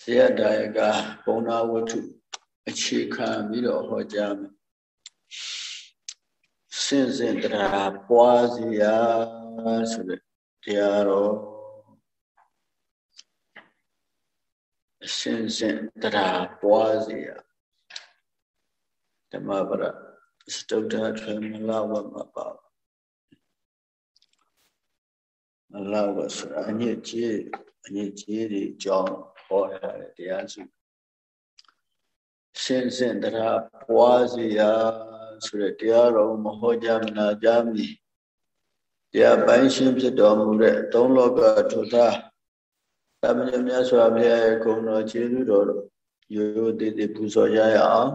ဇေယဒါယကဘုံနာဝတ္ထုအခြေခံပြီးတော့ဟောကြားမယ်စင်စင်တရားပွားစီရာဆိုတဲ့တရားတော်အစင်စင်တရားပွားစီရာဓမ္မပရစတုဒ္ဓထွေမလဝမပါမလဝဆိုတာအညစ်ကြေးအညစ်ကြေးတွေအကြောင်း ဟောထားတဲ့တရားစုရှင်းစင်တရားပွားစီရာဆိုတဲ့တရားတော်မဟောကြားမနာကြမီတရားပိုင်းရှင်းဖြစ်တော်မူတဲ့သုံးလောကထုသားသမဏေမြတ်စွာဘုရားရဲ့ဂုဏ်တော်ခြေသူတော်ရိုးရိုးသေးသေးပူဇော်ရရအောင်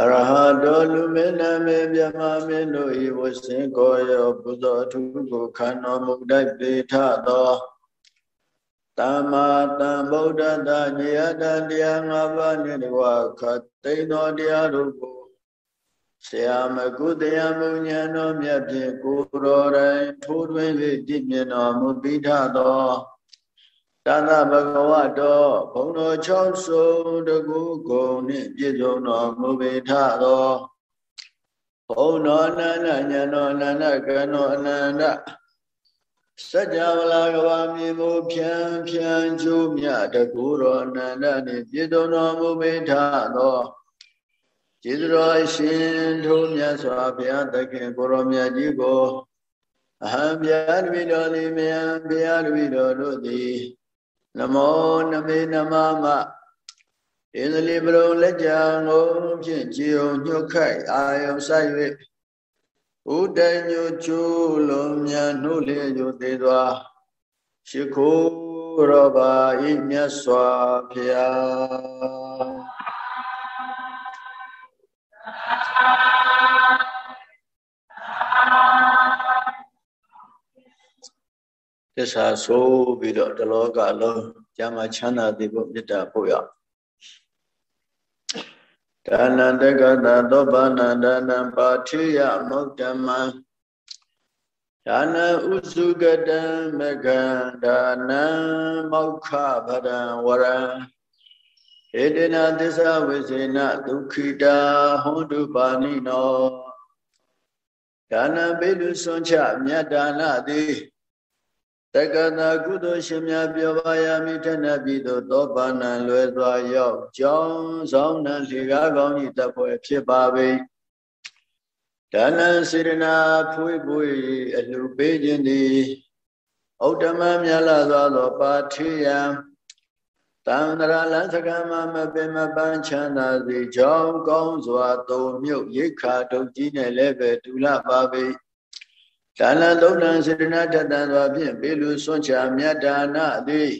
အရဟတောလူမေနမေမြမမင်းတို့ဤဝစင်ကိုရောပူဇော်ထုကိုခန္ဓာမုတ်တိုက်ပေထသော သမ္မာသမ္ဗုဒ္ဓတညေယတတရား၅ပါးနှင့်တကွခတ်သိမ်းသောတရားတို့ကိုဆရာမကုတရားမုဉ္ဇဏ်တော်မြတ်ဖြင့်ကိုရောတိုင်းထိုးထွင်း၍တည်မြင်တော်မူပြီးထသောတသဗဂဝတောဘုံတော်၆စုံတကူကုံနှင့်ပြည့်စုံတော်မူပြီးထသောဘုံတော်အနန္တဉာဏ်တော်အနန္တကံတော်အနန္တ စัจ java လာကဘာမြေမူဖြန်းဖြန်းကျိုးမြတကူတော်အနန္တနှင့်ပြည့်စုံတော်မူပေထသောကျေးဇူးတော်အရှင်ထိုးမြတ်စွာဘုရားသခင်ကိုရောမြတ်ကြီးကိုအဟံဗျာတပိတော်သည်မယံဗျာတပိတော်တို့သည်နမောနမေနမမဣန္ဒလိပရုံလက်ကြံကိုဖြင့်ကြည်ုံညှုတ်ခိုက်အာယုံဆိုင်၍ ဥတညုချူလုံးမြတ်နှုတ်လျက်ညုသေးစွာရှိခိုးရောပါဤမြတ်စွာဘုရားသစ္စာဆိုပြီးတော့တလောကလုံးကျမ်းမှာချမ်းသာသိဖို့မေတ္တာပို့ရအောင် ဒါနတကတသောဘာနာဒါနပါထိယမုတ်တမံဒါနဥစုကတံမကံဒါနမောက္ခဗရံဝရံဧတေနသစ္စာဝိစေနဒုက္ခိတာဟောတုပါဏိနောဒါနပိတုစွန်ချမြတ်ဒါနသည် တက္ကနာကုသိုလ်ရှင်များပြောပါရမည်ထက်နှပ်ပြီးသို့သောပါဏံလွယ်စွာရောက်ကြောင်းဆောင်နှံလီကားကောင်းဤတပ်ဖွဲ့ဖြစ်ပါပေဒါနံစေရနာဖွေးဖွေးအလှပေးခြင်းသည်ဩတ္တမမြတ်လာသောသောပါထိယံတန္တရာလန်စကမမပင်မပန်းချမ်းသာစေကြောင်းကောင်းစွာသုံးမြုပ်ရိခါဒုတ်ကြီးနဲ့လည်းပဲဒူလပါပေ ဒါနသုံးတန်စေတနာထတန်စွာဖြင့်ပေလူဆွန့်ချမြတ်ဒါနသည်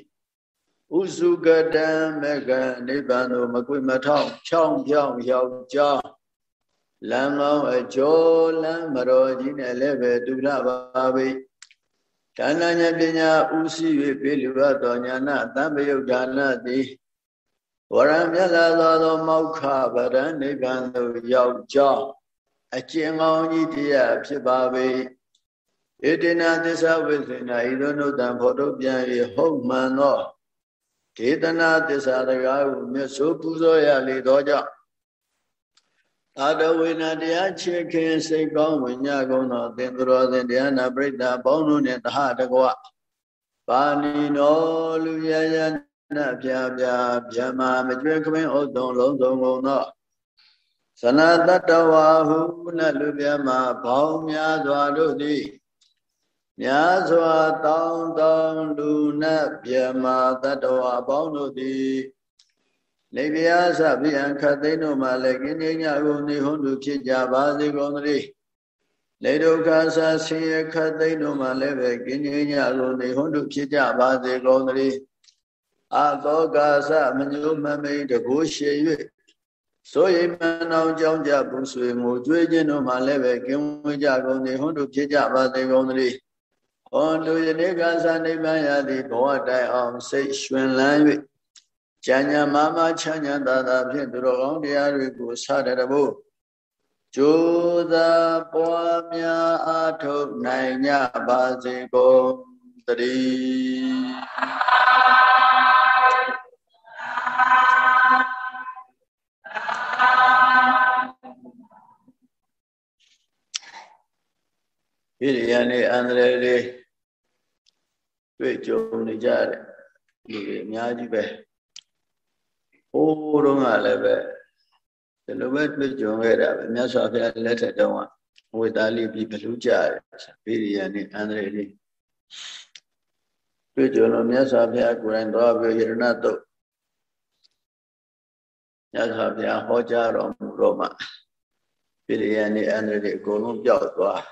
ဥစုကတံမကနိဗ္ဗာန်သို့မကွေမထောင်ချောင်းပြောင်းရောက်ကြောင်းလမ်းမောင်းအကျော်လမ်းမတော်ကြီးနဲ့လည်းပဲဒုလပါပဲဒါနဉာဏ်ပညာဥရှိ၍ပေလူရသောညာနာတံပယုတ်ဒါနသည်ဝရံမြတ်လာသောမောက္ခဗရံနိဗ္ဗာန်သို့ရောက်ကြောင်းအကျဉ်းကောင်းကြီးတရားဖြစ်ပါပေ၏ ဧတေနသစ္စာဝိသေနဤသို့နုတံဖော်ထုတ်ပြန်၍ဟုတ်မှန်သောဒေသနာသစ္စာတကားကိုမြတ်ဆိုပူဇော်ရလေသောကြောင့်သာတဝေနတရားချေခင်စိတ်ကောင်းဝိညာကုန်သောသင်္ကရောစဉ်တရားနာပရိသတ်ပေါင်းတို့နှင့်တဟတကွပါဏိနောလူရယနာပြပြဗျမမကျွဲခမင်းဥဒုံလုံးစုံကုန်သောသနတတဝါဟုနလူပြမဘောင်းများစွာတို့သည် များစွာတောင်းတောင်းလူနတ်ပြမတတ္တဝါပေါင်းတို့သည်နေပြာသဗိယံခတ်သိန်းတို့မှလည်းကိနေညကိုနေဟုံးသူဖြစ်ကြပါစေကုန်သတည်းနေဒုက္ခဆာဆင်းရဲခတ်သိန်းတို့မှလည်းပဲကိနေညကိုနေဟုံးသူဖြစ်ကြပါစေကုန်သတည်းအသောကာသမညုမမိန်တကူရှိ၍ဆိုရိမန်အောင်ကြောင်းကြပူဆွေငိုကြွေးခြင်းတို့မှလည်းပဲကင်းဝေးကြကုန်သည်ဟုံးသူဖြစ်ကြပါစေကုန်သတည်း ဟောလူယနေ့ကသာနိဗ္ဗာန်ရသည်ဘဝတိုင်အောင်စိတ်ရွှင်လန်း၍ဉာဏ်ဉာဏ်မာမချမ်းသာသာသာဖြင့်သူတော်ကောင်းတရားတွေကိုစတဲ့တဘုကျိုးသာပွားများအားထုတ်နိုင်ကြပါစေကုန်တည်း ဣရိယာနေအန္တရာယ်လေးတွေ့ကြုံနေကြတယ်လူတွေအများကြီးပဲဟိုးတော့ကလည်းပဲဒီလိုပဲတွေ့ကြုံခဲ့တာပဲမြတ်စွာဘုရားလက်ထက်တုန်းကဝေတာလိပြီးဘလူကြတယ်ဣရိယာနေအန္တရာယ်လေးတွေ့ကြုံလို့မြတ်စွာဘုရားကိုယ်တိုင်တော့ပြီးယရဏတုတ်မြတ်စွာဘုရားဟောကြားတော်မူတော့မှဣရိယာနေအန္တရာယ်လေးအကုန်လုံးပျောက်သွား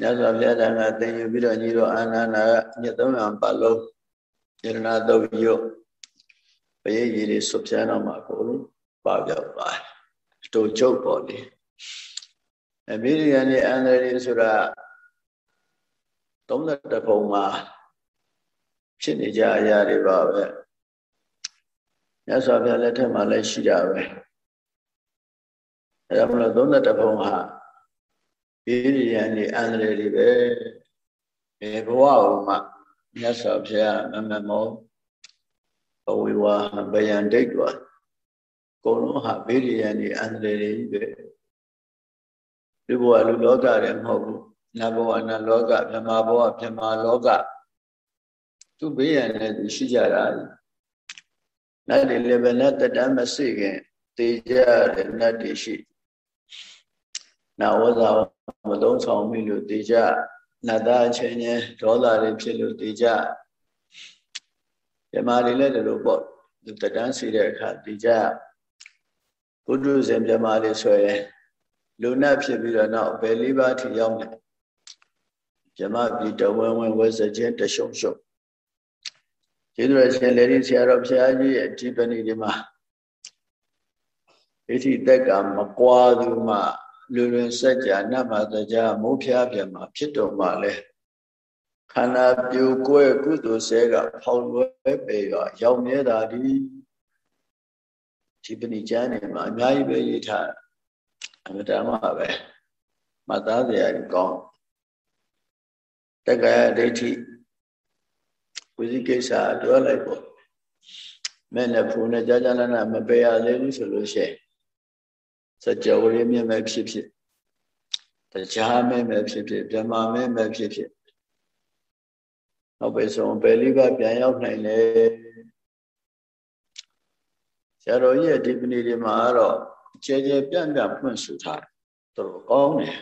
မြတ်စွာဘုရားတန်ခါသင်ယူပြီးတော့ညီတော်အာနန္ဒာကညသုံးရံပတ်လုံးယရဏတုတ်ရုပ်ပရိရည်တွေဆွဖြန်းတော့မှအကုန်လုံးပါပြောက်သွားတယ်တူချုပ်ပေါ်လေအဘိရိယနဲ့အန္တရာယ်ဆိုတာ32ပုံမှာဖြစ်နေကြအရာတွေပါပဲမြတ်စွာဘုရားလက်ထက်မှာလည်းရှိတာပဲအဲဒါမလို့32ပုံဟာ ဣရိယန်နေအန္တရာယ်တွေပဲဘယ်ဘဝကိုမှမြတ်စွာဘုရားမမမောဘဝဝဗယံဒိတ်တော်ကုံလုံးဟာဣရိယန်နေအန္တရာယ်တွေပဲဒီဘဝလူလောကတွေမဟုတ်ဘူးနတ်ဘဝနတ်လောကမြမဘဝမြမလောကသူဘေးရန်နဲ့သူရှိကြတာနတ်တွေလည်းပဲနတ်တတမစိခင်တေကြတဲ့နတ်တွေရှိ နာဝဇာမသုံးဆောင်မိလို့တေကြနတ်သားချင်းချင်းဒေါသတွေဖြစ်လို့တေကြဓမ္မတွေလည်းဒီလိုပေါ့တတန်းစီတဲ့အခါတေကြဘုဒ္ဓဇင်ဓမ္မတွေဆိုရင်လူနတ်ဖြစ်ပြီးတော့နောက်ဘယ်လေးပါးထိရောက်လဲဓမ္မပြည်တဝဲဝဲဝဲစခြင်းတရှုံရှုံကျေးဇူးတော်ရှင်လေဒီဆရာတော်ဘုရားကြီးရဲ့ဒီပဏိဒီမှာဣတိတက်ကမကွာသူမှ လူလွင်စัจ जा နတ်မှာတရားမိုးဖျားပြန်မှာဖြစ်တော်မှာလဲခန္ဓာပြိုကွဲကုသိုလ်ဆဲကဖောက်လွဲပေရရောက်နေတာဒီဒီပဏိကျမ်းနေမှာအများကြီးပဲရေးထားအမတမ်းမှာပဲမသားစရာကောင်းတက္ကရာဒိဋ္ဌိဝိသိကိစ္စပြောလိုက်ပေါ့မဲ့နဲ့ဖူနဲ့ကြာကြာနာနာမပယ်ရသေးဘူးဆိုလို့ရှိရင် စကြဝဠာမြင့်မဲ့ဖြစ်ဖြစ်တရားမဲ့မဲ့ဖြစ်ဖြစ်ဗြဟ္မာမဲ့မဲ့ဖြစ်ဖြစ်နောက်ပဲဆုံးပယ်လိဘပြန်ရောက်နိုင်တယ်ဆရာတော်ကြီးရဲ့ဒီပဏိဒီမှာတော့ကျဲကျဲပြန့်ပြန့်ဖွင့်ဆိုထားတယ်တော်ကောင်းတယ်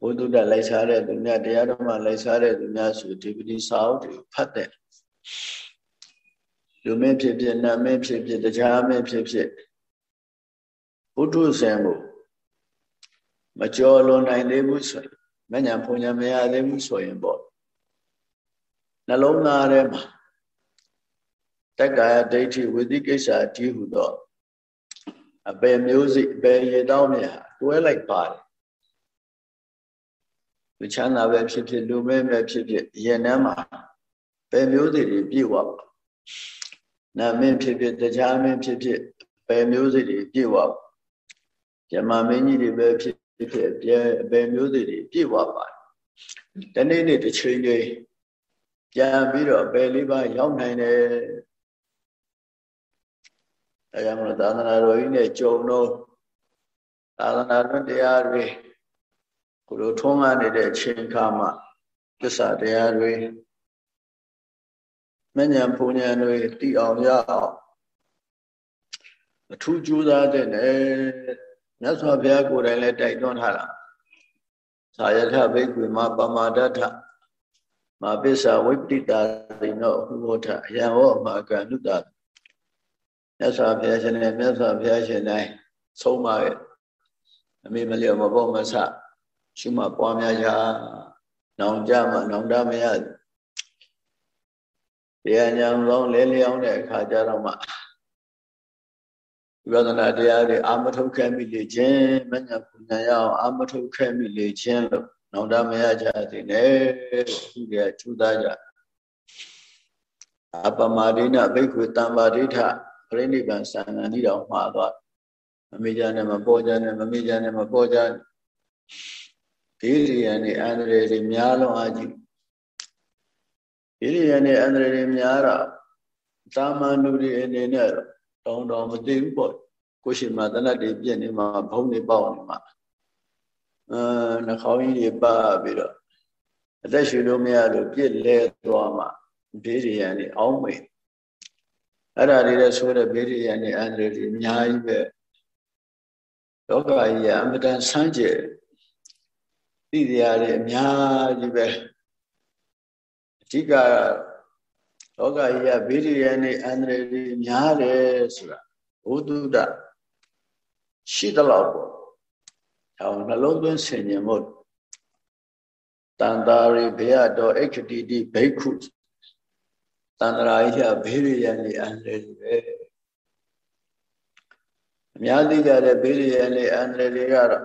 ဘုဒ္ဓတလိုက်စားတဲ့သူများတရားတော်မှာလိုက်စားတဲ့သူများဆိုဒီပဏိစာအုပ်တွေဖတ်တဲ့လူမင်းဖြစ်ဖြစ်နတ်မင်းဖြစ်ဖြစ်တရားမင်းဖြစ်ဖြစ် ဘုဒ္ဓဆံကိုမကြော်လွန်နိုင်သေးဘူးဆိုရင်မညာဖုန်ညာမရသေးဘူးဆိုရင်ပေါ့နှလုံးသားထဲမှာတက္ကာယဒိဋ္ဌိဝိသိကိစ္စကြီးဟုတော့အပေမျိုးစိအပေရေတောင်းမြတွဲလိုက်ပါတယ်လူချမ်းသာပဲဖြစ်ဖြစ်လူမဲပဲဖြစ်ဖြစ်ရင်ထဲမှာပေမျိုးစိတွေပြည့်ဝပါနာမင်းဖြစ်ဖြစ်တရားမင်းဖြစ်ဖြစ်ပေမျိုးစိတွေပြည့်ဝပါ ဇမမင်းကြီးတွေပဲဖြစ်ဖြစ်အပြဲအပေမျိုးစိတွေပြည့်ဝပါတယ်တနေ့နေ့တစ်ချိန်ချင်းပြန်ပြီးတော့အပေလေးပါရောက်နိုင်တယ်အဲကြောင့်မလို့သာသနာတော်ကြီးနဲ့ကြုံတော့သာသနာတော်တရားတွေကိုလိုထုံးကားနေတဲ့အချိန်ခါမှာသစ္စာတရားတွေမဉ္ဇဉ်ပူဉ္ဇဉ်တွေတည်အောင်ရအောင်အထူးကြိုးစားတဲ့နဲ့ မြတ်စွာဘုရားကိုယ်တိုင်လည်းတိုက်တွန်းထားတာသာယထဘိက္ခွေမပမာဒထမပစ္ဆဝိပတိတာရိနောဟူထအယံဟောမှာကနုတမြတ်စွာဘုရားရှင်နဲ့မြတ်စွာဘုရားရှင်တိုင်းဆုံးမရဲ့အမေမလျော်မပေါ်မဆရှုမှပွားများကြနောင်ကြမှနောင်တမရတရားညာလုံးလဲလျောင်းတဲ့အခါကျတော့မှ ဝိပဿနာတရားတွေအာမထုတ်ခဲ့မိလေခြင်းမညာပူညာရအောင်အာမထုတ်ခဲ့မိလေခြင်းလို့နောင်တမရကြသည်နဲ့သူကကျူသားကြအပမဒိနဘိက္ခွေတံပါဒိဋ္ဌပြိဋိဘံသံဃာဤတော်မှာသွားမမေ့ကြနဲ့မပေါ်ကြနဲ့မမေ့ကြနဲ့မပေါ်ကြဒီရိယနဲ့အန္တရာယ်တွေများလုံးအားကြီးဒီရိယနဲ့အန္တရာယ်တွေများတော့သာမန်လူတွေအနေနဲ့ တောင်းတော်မသိဘူးပေါ့ကိုရှိမှတနတ်တွေပြည့်နေမှာဘုံတွေပေါက်နေမှာမအာနှာခေါင်းကြီးတွေပါပြီးတော့အသက်ရှူလို့မရလို့ပြစ်လဲသွားမှဘေးရန်နေအောင်းမေအဲ့ဒါတွေလည်းဆိုတဲ့ဘေးရန်နေအန္တရာယ်တွေအများကြီးပဲလောကကြီးကအမတန်ဆန်းကျယ်သိတရားတွေအများကြီးပဲအဓိက လောကကြီးကဘေးရန်နေအန္တရာယ်တွေများတယ်ဆိုတာဘုဒ္ဓရှိသလောက်ပေါ့။အဲနှလုံးသွင်းဆင်ញင်မှုတန်တာရိဘေယတော်အခတိတိဘိက္ခုတန်တရာဟိဘေးရယနေအန္တရာယ်ပဲအများသိကြတဲ့ဘေးရယနေအန္တရာယ်တွေကတော့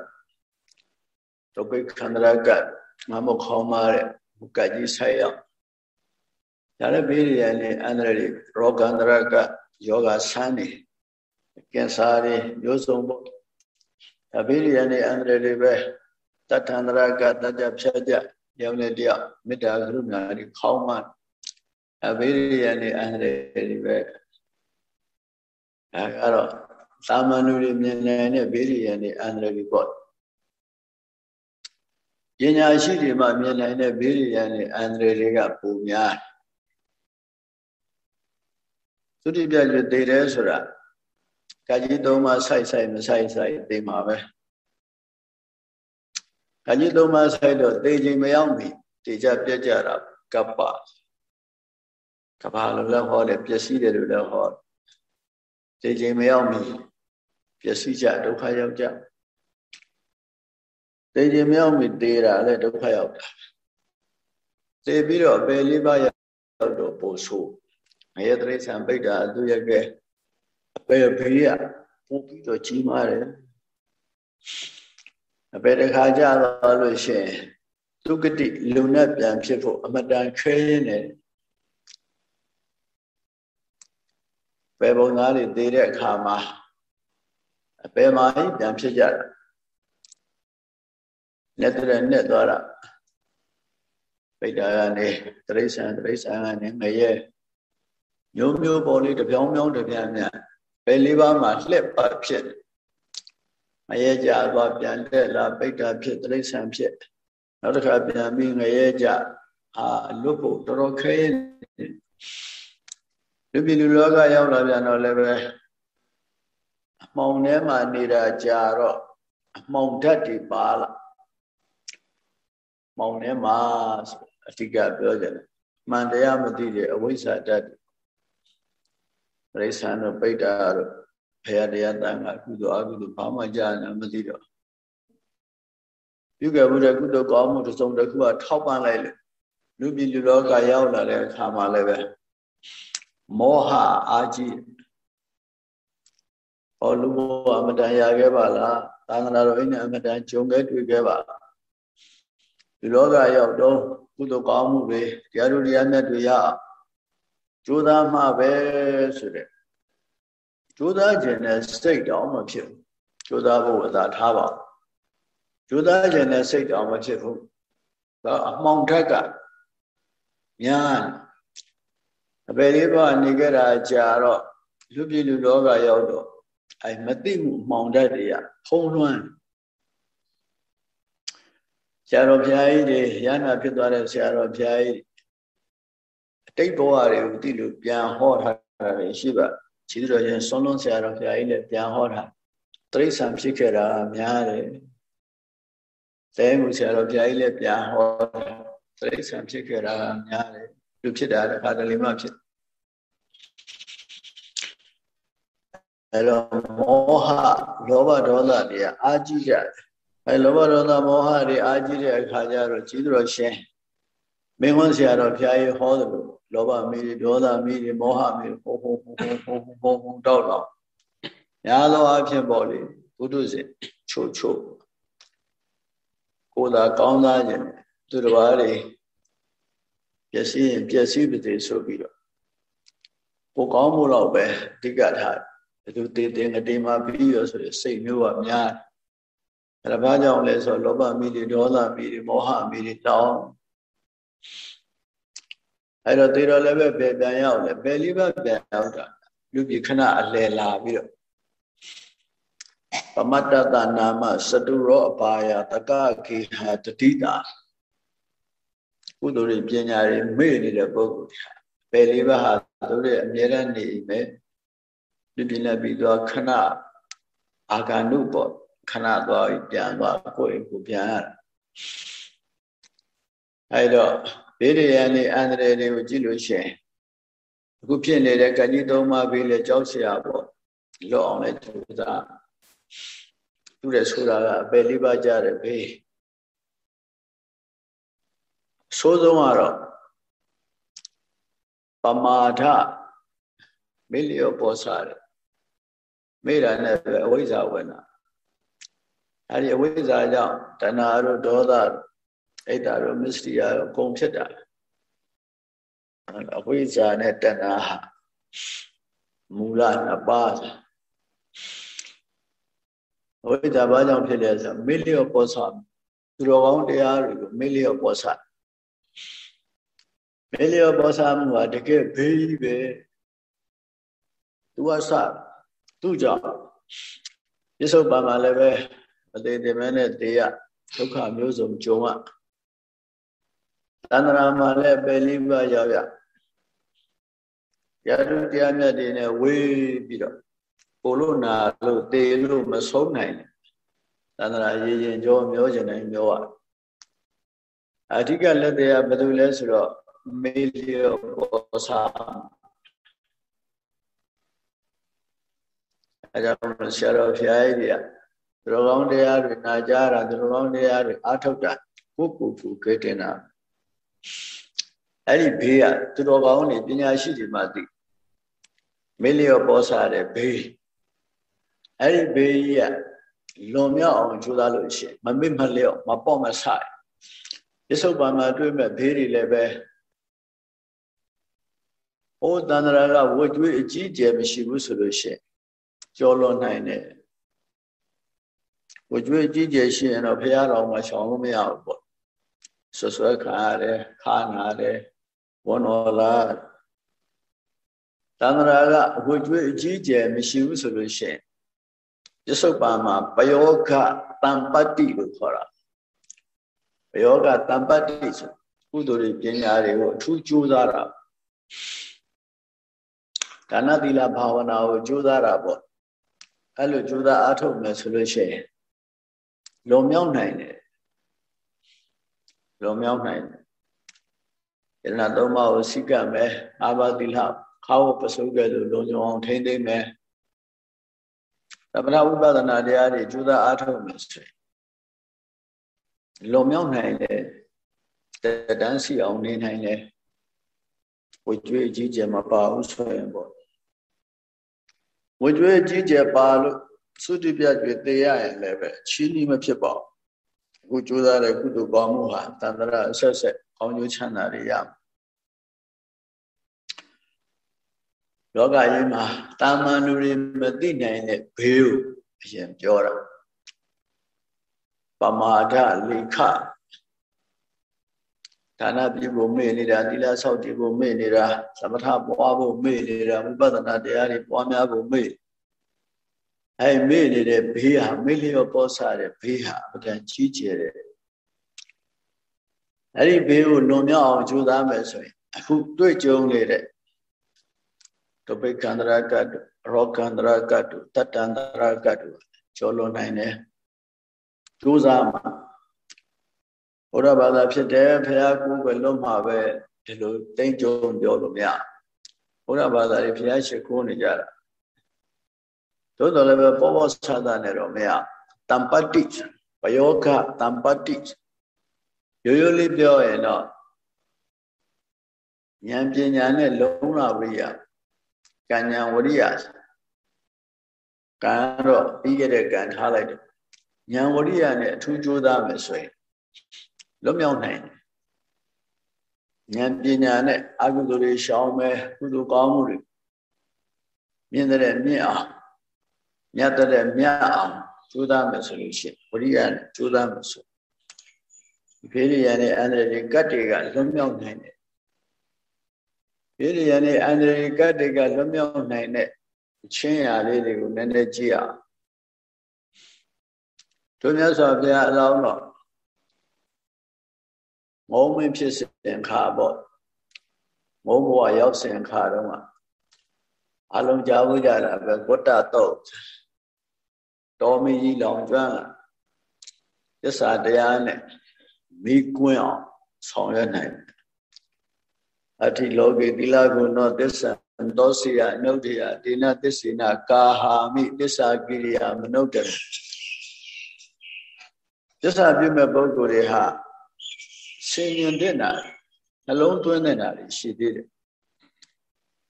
ဒုက္ခခန္ဓာကငါမခေါင်းမာတဲ့ဘုကကြီးဆိုင်ရောက် ဒါလည်းဘေးရယနေအန္တရာယ်တွေရောဂန္တရကယောဂဆန်းနေကင်ဆာတွေမျိုးစုံပေါ့ဒါဘေးရယနေအန္တရာယ်တွေပဲတထန္တရကတကြဖြတ်ကြယောက်နဲ့တယောက်မေတ္တာကရုဏာတွေခေါင်းမှအဘေရိယနဲ့အန္တရာယ်တွေပဲအဲကတော့သာမန်လူတွေမြင်နိုင်တဲ့ဘေရိယနဲ့အန္တရာယ်တွေပေါ့ပညာရှိတွေမှမြင်နိုင်တဲ့ဘေရိယနဲ့အန္တရာယ်တွေကပုံများ သုတိပြကျွသေးတယ်ဆိုတာကာကြီးသုံးပါဆိုင်ဆိုင်မဆိုင်ဆိုင်သိမှာပဲအကြီးသုံးပါးဆိုင်တော့သေချိန်မရောက်မီတေကြပြက်ကြတာကပ္ပကပ္ပလို့လည်းဟောတယ်ပျက်စီးတယ်လို့လည်းဟောသေချိန်မရောက်မီပျက်စီးကြဒုက္ခရောက်ကြသေချိန်မရောက်မီတေတာလည်းဒုက္ခရောက်တာသေပြီးတော့အပယ်လေးပါးရောက်တော့ပို့ဆိုး ငရဲတိရစ္ဆာန်ပိဋ္ဌာအသူရကဲအပယ်ဖေးရပို့ပြီးတော့ကြီးမားတယ်အပေတခါကြတော့လို့ရှိရင်သုကတိလူနဲ့ပြန်ဖြစ်ဖို့အမတန်ခဲရင်းနေပေပုံသားတွေသေးတဲ့အခါမှာအပေမာကြီးပြန်ဖြစ်ကြတာလက်တရနဲ့သွားတာပိဋ္ဌာကနေတရိษံတရိษံကနေငရဲ မျိုးမျိုးပေါ်လေးတပြောင်းပြောင်းတပြန်းပြန်ပဲလေးပါးမှာလှက်ပတ်ဖြစ်တယ်ငရဲကြသွားပြန်တက်လာပိဋ္ဌာဖြစ်တိရစ္ဆာန်ဖြစ်နောက်တစ်ခါပြန်ပြီးငရဲကြအာလွတ်ဖို့တော်တော်ခဲလူပြည်လူလောကရောက်လာပြန်တော့လည်းပဲအမှောင်ထဲမှာနေတာကြာတော့အမှောင်ဓာတ်တွေပါလာမှောင်ထဲမှာအဓိကပြောကြတယ်မှန်တရားမသိတဲ့အဝိဇ္ဇာဓာတ်တွေ ရိစ္ဆာန်တို့ပိဋ္ဌာတို့ဘုရားတရားတန်ခါကုသိုလ်အကုသိုလ်ဘာမှကြားနေမသိတော့ပြုခဲ့မှုတဲ့ကုသိုလ်ကောင်းမှုတစ်စုံတစ်ခုကထောက်ပံ့လိုက်လို့လူပြည်လူလောကရောက်လာတဲ့အခါမှာလည်းပဲမောဟအာကြီးဟောလူဘဝအမတန်ရခဲ့ပါလားသာသနာတော်အိနဲ့အမတန်ကြုံခဲ့တွေ့ခဲ့ပါဒီလောကရောက်တော့ကုသိုလ်ကောင်းမှုတွေတရားတို့တရားမြတ်တွေရ ကြိုးစားမှပဲဆိုတဲ့ကြိုးစားခြင်းနဲ့စိတ်တောင်မဖြစ်ဘူးကြိုးစားဖို့အသာထားပါကြိုးစားခြင်းနဲ့စိတ်တောင်မဖြစ်ဘူးဒါအမှောင်ထက်ကများအပေလေးပါနေကြတာကြာတော့လူပြည်လူလောကရောက်တော့အဲမသိမှုမှောင်တတ်တွေကဖုံးလွှမ်းဆရာတော်ဘုရားကြီးတွေရဟနာဖြစ်သွားတဲ့ဆရာတော်ဘုရားကြီး အတိတ်ဘဝတွေကိုသိလို့ပြန်ဟောထားတာရှိပါခြေတော်ရှင်ဆုံးလုံးဆရာတော်ဘုရားကြီးလည်းပြန်ဟောတာတိရစ္ဆာန်ဖြစ်ခဲ့တာများတယ်တဲမှုဆရာတော်ဘုရားကြီးလည်းပြန်ဟောတာတိရစ္ဆာန်ဖြစ်ခဲ့တာများတယ်လူဖြစ်တာတစ်ခါတလေမှဖြစ်အဲတော့မောဟလောဘဒေါသတွေအာကြီးကြတယ်အဲလောဘဒေါသမောဟတွေအာကြီးတဲ့အခါကျတော့ကြီးတော်ရှင်မင်းဝန်းဆရာတော်ဘုရားကြီးဟောတယ်လို့ လောဘမီးတွေဒေါသမီးတွေမောဟမီးတွေဟိုဟိုဟိုဟိုဟိုဟိုဟိုတောက်တော့ညာသောအဖြစ်ပေါ့လေဘုဒ္ဓဇင်ချို့ချို့ကိုယ်သာကောင်းသားခြင်းသူတစ်ပါးတွေပျက်စီးရင်ပျက်စီးပါစေဆိုပြီးတော့ကိုကောင်းမှုတော့ပဲအဓိကထားသူတည်တယ်ငတေမှာပြီးရောဆိုရစိတ်မျိုးကများအဲ့ဒါဘာကြောင့်လဲဆိုတော့လောဘမီးတွေဒေါသမီးတွေမောဟမီးတွေတောင်း အဲ့တော့သေတော်လည်းပဲဘယ်ပြန်ရောက်လဲဘယ်လေးပဲပြန်ရောက်တာလူပြည်ခဏအလဲလာပြီးတော့ပမတ္တတနာမစတုရောအပါယတကခေဟာတတိတာကုသိုလ်တွေပညာတွေမေ့နေတဲ့ပုဂ္ဂိုလ်ပယ်လေးပါးဟာသူတို့အမြဲတမ်းနေမယ်ပြပြနေပြီးတော့ခဏအာဂန္ဓုပေါ့ခဏသွားပြန်သွားကိုယ့်ကိုပြန်ရတာအဲတော့ ဘေးရန်နေအန္တရာယ်တွေကိုကြည့်လို့ရှိရင်အခုဖြစ်နေတဲ့ကကြီးသုံးပါးပြီးလေကြောက်เสียပေါ့လော့အောင်လဲသူသာသူတဲ့ဆိုတာကအပယ်လေးပါးကြတယ်ဘေးအဆိုးဆုံးကတော့ပမာထမေလျောပေါ်စားတယ်မေ့တာနဲ့ပဲအဝိဇ္ဇာဝင်တာအဲဒီအဝိဇ္ဇာကြောင့်တဏှာတို့ဒေါသ အိတ်တာတို့မစ္စရိယတို့အကုန်ဖြစ်တာအဝိဇ္ဇာနဲ့တဏှာဟာမူလနှစ်ပါးအဝိဇ္ဇာဘာကြောင့်ဖြစ်လဲဆိုမေ့လျောပေါ်စားသူတော်ကောင်းတရားတွေကိုမေ့လျောပေါ်စားမေလျောဘောဆာမှုဟာတကယ်ဘေးကြီးပဲသူကစသူ့ကြောင့်ပြစ္ဆုတ်ပံမှာလည်းပဲမသေးသေးမဲနဲ့တေရဒုက္ခမျိုးစုံကြုံရ တန္တရာမှာလည်းပယ်လေးပါးရောက်ရရတုတရားမြတ်တွေနဲ့ဝေးပြီးတော့ပိုလို့နာလို့တေလို့မဆုံးနိုင်တယ်တန္တရာရေရင်ကြောမျောကျင်နိုင်မျောရအဓိကလက်တရားဘယ်သူလဲဆိုတော့မေလျောဘောစာအဲကြောင့်ဆရာတော်ဖျားကြီးတွေကသူတော်ကောင်းတရားတွေနာကြားတာသူတော်ကောင်းတရားတွေအားထုတ်တာကိုယ်ကိုယ်ကိုကေတင်တာ အဲ့ဒီဘေးကသူတော်ကောင်းတွေပညာရှိတွေမှသိမေလျောဘောစာတဲ့ဘေးအဲ့ဒီဘေးကြီးကလွန်မြောက်အောင်ကြိုးစားလို့ရှိရင်မမစ်မလျော့မပေါ့မဆိုင်ပစ္စုပန်မှာတွေ့မဲ့ဘေးတွေလည်းပဲ။အိုးတန္တရာကဝတ်ကြွေးအကြီးကျယ်မရှိဘူးဆိုလို့ရှိရင်ကြောလွန်နိုင်တယ်။ဝတ်ကြွေးအကြီးကျယ်ရှိရင်တော့ဘုရားတော်မှာရှောင်လို့မရဘူးပေါ့။ ဆွဆွဲခါရတယ်ခါနာတယ်ဝဏ္ဏလာတန္တရာကဝတ်ကြွေးအကြီးကျယ်မရှိဘူးဆိုလို့ရှိရင်ပြစ္ဆုတ်ပါမှာပယောဂတံပတ္တိလို့ခေါ်တာ။ပယောဂတံပတ္တိဆိုကုသိုလ်တွေပညာတွေကိုအထူးကြိုးစားတာဒါနသီလဘာဝနာကိုကြိုးစားတာပေါ့အဲ့လိုကြိုးစားအားထုတ်မယ်ဆိုလို့ရှိရင်လွန်မြောက်နိုင်တယ် လွန်မြောက်နိုင်တယ်ယရဏသုံးပါးကိုစိကပ်မယ်အာဘသီလခါဝပစုကဲ့သို့လုံခြုံအောင်ထိမ့်သိမ့်မယ်သမဏဝိပဿနာတရားတွေကြိုးစားအားထုတ်မယ်ဆိုရင်လွန်မြောက်နိုင်တယ်တန်းစီအောင်နေနိုင်တယ်ဝကြွေးကြီးကျယ်မပါဘူးဆိုရင်ပေါ့ဝကြွေးကြီးကျယ်ပါလို့သုတိပြကျွေသေရရင်လည်းပဲချီးနှီးမဖြစ်ပါဘူးအ ခုကြိုးစားတဲ့ကုသိုလ်ကောင်းမှုဟာတန်ត្រရအဆက်ဆက်ကောင်းကျိုးချမ်းသာတွေရမယ်လောကကြီးမှာတာမန်လူတွေမသိနိုင်တဲ့ဘေးကိုအရင်ပြောတာပမာဒလိခဒါနပြုဖို့မေ့နေတာသီလဆောက်တည်ဖို့မေ့နေတာသမထပွားဖို့မေ့နေတာဝိပဿနာတရားတွေပွားများဖို့မေ့ အဲမေ့နေတဲ့ဘေးဟာမေ့လျော့ပေါ်စားတဲ့ဘေးဟာအကန့်ကြီးကျယ်တယ်အဲ့ဒီဘေးကိုလွန်မြောက်အောင်ကြိုးစားမယ်ဆိုရင်အခုတွေ့ကြုံနေတဲ့တပိကန္တရာကတ်ရောကန္တရာကတ်တတ္တန္တရာကတ်ကျော်လွန်နိုင်တယ်ကြိုးစားမှာဘုရားဘာသာဖြစ်တယ်ဖះကူပဲလွတ်မှာပဲဒီလိုတိမ့်ကြုံပြောလို့မရဘုရားဘာသာတွေဖះရှိခိုးနေကြတာ သို့တော်လည်းပဲပေါ်ပေါ်ဆာသာနေတော့မရတမ္ပတ္တိဘယောကတမ္ပတ္တိရိုးရိုးလေးပြောရင်တော့ဉာဏ်ပညာနဲ့လုံးလာဝိယကဉ္ဉံဝရိယကံတော့ပြီးခဲ့တဲ့ကံထားလိုက်တယ်ဉာဏ်ဝရိယနဲ့အထူးကြိုးစားမယ်ဆိုရင်လွတ်မြောက်နိုင်ဉာဏ်ပညာနဲ့အကုသိုလ်တွေရှောင်မယ်ကုသိုလ်ကောင်းမှုတွေမြင်တဲ့မြင့်အောင် မြတ်တဲ့မြတ်အောင်ကြိုးစားမယ်ဆိုလို့ရှိရင်ဝရိယနဲ့ကြိုးစားမယ်ဆိုဖေရိယနဲ့အန္တရာယ်ကတ်တွေကလွတ်မြောက်နိုင်တယ်ဖေရိယနဲ့အန္တရာယ်ကတ်တွေကလွတ်မြောက်နိုင်တဲ့ချင်းရာလေးတွေကိုနည်းနည်းကြည့်အောင်တို့မြတ်စွာဘုရားအလောင်းတော့ငုံမင်းဖြစ်စဉ်ခါပေါ့ငုံဘဝရောက်စဉ်ခါတော့ အလုံးကြားဖို့ကြတာပဲဝတ္တတော့တော်မင်းကြီးလောင်ကျွမ်းလာသစ္စာတရားနဲ့မိကွင်းအောင်ဆောင်ရွက်နိုင်အဋ္ဌိလောကေတိလကုနောသစ္စာသောစီယအနုတ္တယဒေနသစ္စေနကာဟာမိသစ္စာကိရိယာမနုတ္တရသစ္စာပြုမဲ့ပုဂ္ဂိုလ်တွေဟာဆင်ញင်တဲ့နာနှလုံးသွင်းတဲ့နာတွေရှိသေးတယ်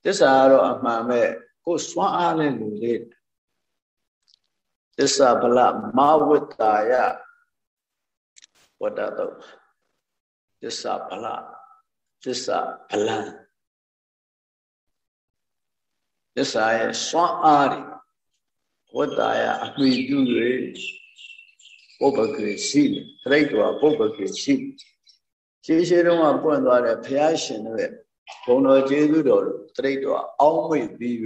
သစ္စာကတော့အမှန်ပဲကိုယ်စွမ်းအားနဲ့လူလေးသစ္စာဗလမဝတ္တာယဝတ္တတော့သစ္စာဗလသစ္စာဗလံသစ္စာရဲ့စွမ်းအားတွေဝတ္တာယအမိပြုတွေပုပ္ပကေရှိတယ်ပြိတ္တဝပုပ္ပကေရှိရှင်းရှင်းတော့ပွင့်သွားတဲ့ဘုရားရှင်တို့ ဘုံတော်ကျေးဇူးတော်တရိတ်တော်အောင်းမိတ်ပြီး၍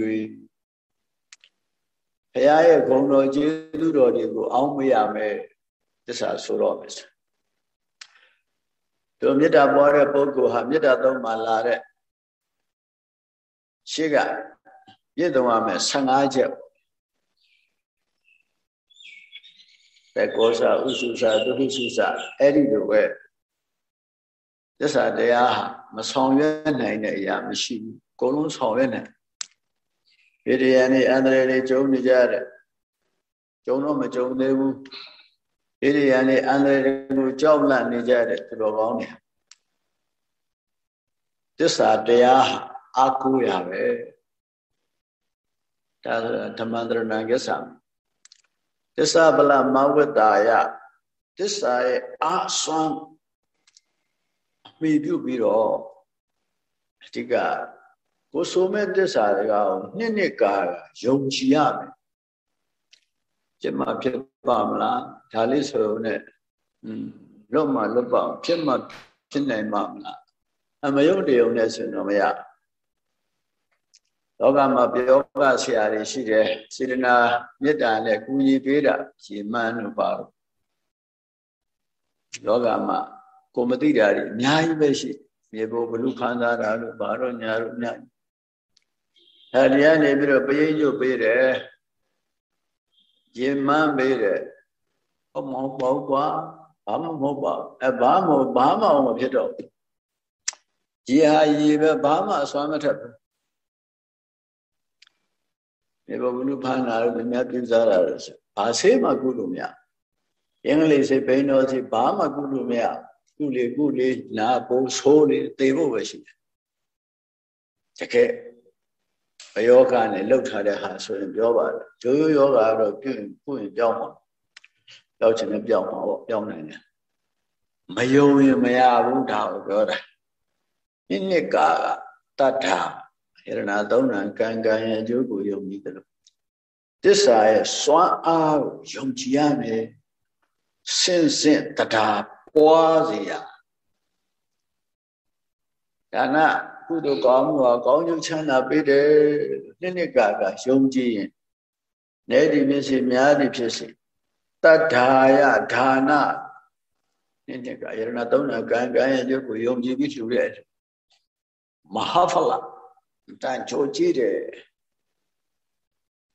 ဘုရားရဲ့ဘုံတော်ကျေးဇူးတော်တွေကိုအောင်းမရမယ်သစ္စာဆိုတော့မယ်တို့မေတ္တာပွားတဲ့ပုဂ္ဂိုလ်ဟာမေတ္တာသုံးပါလာတဲ့ရှေ့ကပြည့်စုံရမယ်15ချက်ပဲကောစာဥစုစာဒုက္ခစုစာအဲ့ဒီလိုပဲ သစ္စာတရားဟာမဆောင်ရွက်နိုင်တဲ့အရာမရှိဘူးအကုန်လုံးဆောင်ရွက်နိုင်ဗေဒယန်နေအန္တရာယ်တွေကျုံနေကြတယ်ကျုံတော့မကျုံသေးဘူးဗေဒယန်နေအန္တရာယ်တွေကိုကြောက်လန့်နေကြတယ်သူတော်ကောင်းတွေသစ္စာတရားဟာအာကိုရပဲဒါဓမ္မန္တရဏကိစ္စသစ္စာဗလမဝတ္တာယသစ္စာရဲ့အာဆွမ်း မှီပြုပြီးတော့အဓိကကိုဆိုမဲ့သစ္စာတွေကနှစ်နှစ်ကာယုံကြည်ရမယ်ကျမဖြစ်ပါမလားဒါလေးဆိုနဲ့อืมလွတ်မှလွတ်ပါဖြစ်မှဖြစ်နိုင်မှာမလားအမယုံတယုံနဲ့ဆိုတော့မရလောကမှာပြောကဆရာတွေရှိတယ်စေတနာမေတ္တာနဲ့ကူညီပေးတာရေမှန်းလို့ပါလောကမှာ ကိုမသိတာတွေအများကြီးပဲရှိမြေပေါ်ဘလူခန္ဓာတာလို့ဘာတော့ညာလို့အများကြီးအဲဒီကနေပြီးတော့ပရိညုတ်ပေးတယ်ရင်မန်းပေးတယ်ဟောမဟုတ်ပါဘူးကွာဘာမှမဟုတ်ပါဘူးအဲဘာမှဘာမှမဖြစ်တော့ရေဟာရေပဲဘာမှအစွမ်းမထက်ဘူးမြေပေါ်ဘလူခန္ဓာလို့မြတ်ပြုစားတာလို့ဆိုဘာဆေးမှကုလို့မရအင်္ဂလိပ်ဆေးဘိန်းတော်ဆေးဘာမှကုလို့မရ ကုလေကုလေနာပုံဆိုးလေသေဖို့ပဲရှိတယ်တကယ်ဘယောဂနဲ့လှုပ်ထားတဲ့ဟာဆိုရင်ပြောပါတယ်ရိုးရိုးယောဂကတော့ပြုရင်ကုရင်ပြောင်းမှာပြောင်းချင်လည်းပြောင်းမှာပေါ့ပြောင်းနိုင်တယ်မယုံရင်မရဘူးဒါကိုပြောတာနိနှစ်ကာတတ္ထာယရဏသုံးဏကံကံရဲ့အကျိုးကိုယုံကြည်တယ်လို့တစ္ဆာရဲ့စွမ်းအားကိုယုံကြည်ရမယ်စင်စင်တရား ပွားစေရဒါနကုသိုလ်ကောင်းမှုဟာကောင်းကျိုးချမ်းသာပေးတယ်နှစ်နှစ်ကကယုံကြည်ရင်နေဒီဖြစ်စေများသည်ဖြစ်စေတတ္ထာယဒါနနှစ်နှစ်ကယရဏသုံးနာကံကံရဲ့ကျုပ်ကိုယုံကြည်ပြီးလှူတဲ့မဟာဖလတန်ချိုကြည့်တယ်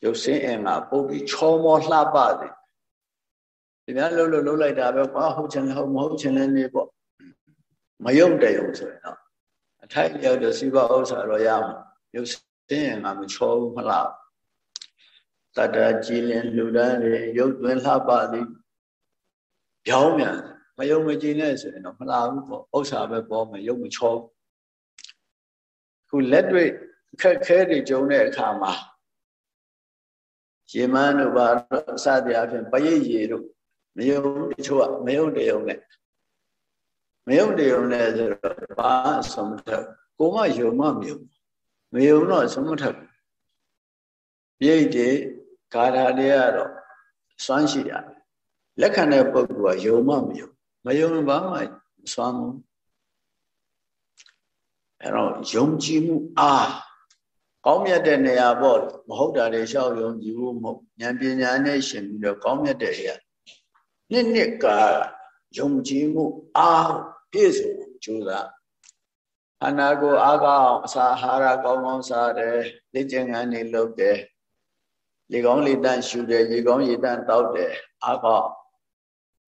ရုပ်စင်းအင်ကပုတ်ပြီးချောမောလှပတယ် ဒီများလှုပ်လို့လှုပ်လိုက်တာပဲကွာဟုတ်ချင်လည်းဟုတ်မဟုတ်ချင်လည်းနေပေါ့မယုံတယ်ုံဆိုရင်တော့အထိုက်ရောက်တဲ့စီးပွားဥစ္စာတော့ရမှာရုပ်စင်းရင်ကမချောဘူးမလားတတ္တကြည်လင်လူတန်းတွေရုပ်သွင်းလှပသည်ပြောင်းမြန်မယုံမကြည်နဲ့ဆိုရင်တော့မလားဘူးပေါ့ဥစ္စာပဲပေါ်မယ်ရုပ်မချောခုလက်တွေ့ခက်ခဲတွေကြုံတဲ့အခါမှာရေမန်းတို့ဘာအစသည်အဖြစ်ပရိတ်ရေတို့ မယုံတချို့ကမယုံတယုံနဲ့မယုံတယုံနဲ့ဆိုတော့ဘာဆုံးမထက်ကိုမယုံမမယုံမယုံတော့ဆုံးမထက်ပြိတ်တွေဂါထာတွေကတော့စွမ်းရှိတာလက်ခံတဲ့ပုဂ္ဂိုလ်ကယုံမမယုံမယုံဘာမှစွမ်းဘူးအဲ့တော့ယုံကြည်မှုအားကောင်းမြတ်တဲ့နေရာပေါ့မဟုတ်တာတွေရှောက်ယုံကြည်ဖို့မဟုတ်ဉာဏ်ပညာနဲ့ရှင်ပြီးတော့ကောင်းမြတ်တဲ့အရာ နှစ်နှစ်ကာယုံကြည်မှုအားပြည့်စုံကြိုးစားခန္ဓာကိုယ်အားကောင်းအစာအာဟာရကောင်းကောင်းစားတယ်လေ့ကျင့်ခန်းတွေလုပ်တယ်လေကောင်းလေတန့်ရှူတယ်ရေကောင်းရေတန့်တောက်တယ်အားကောင်း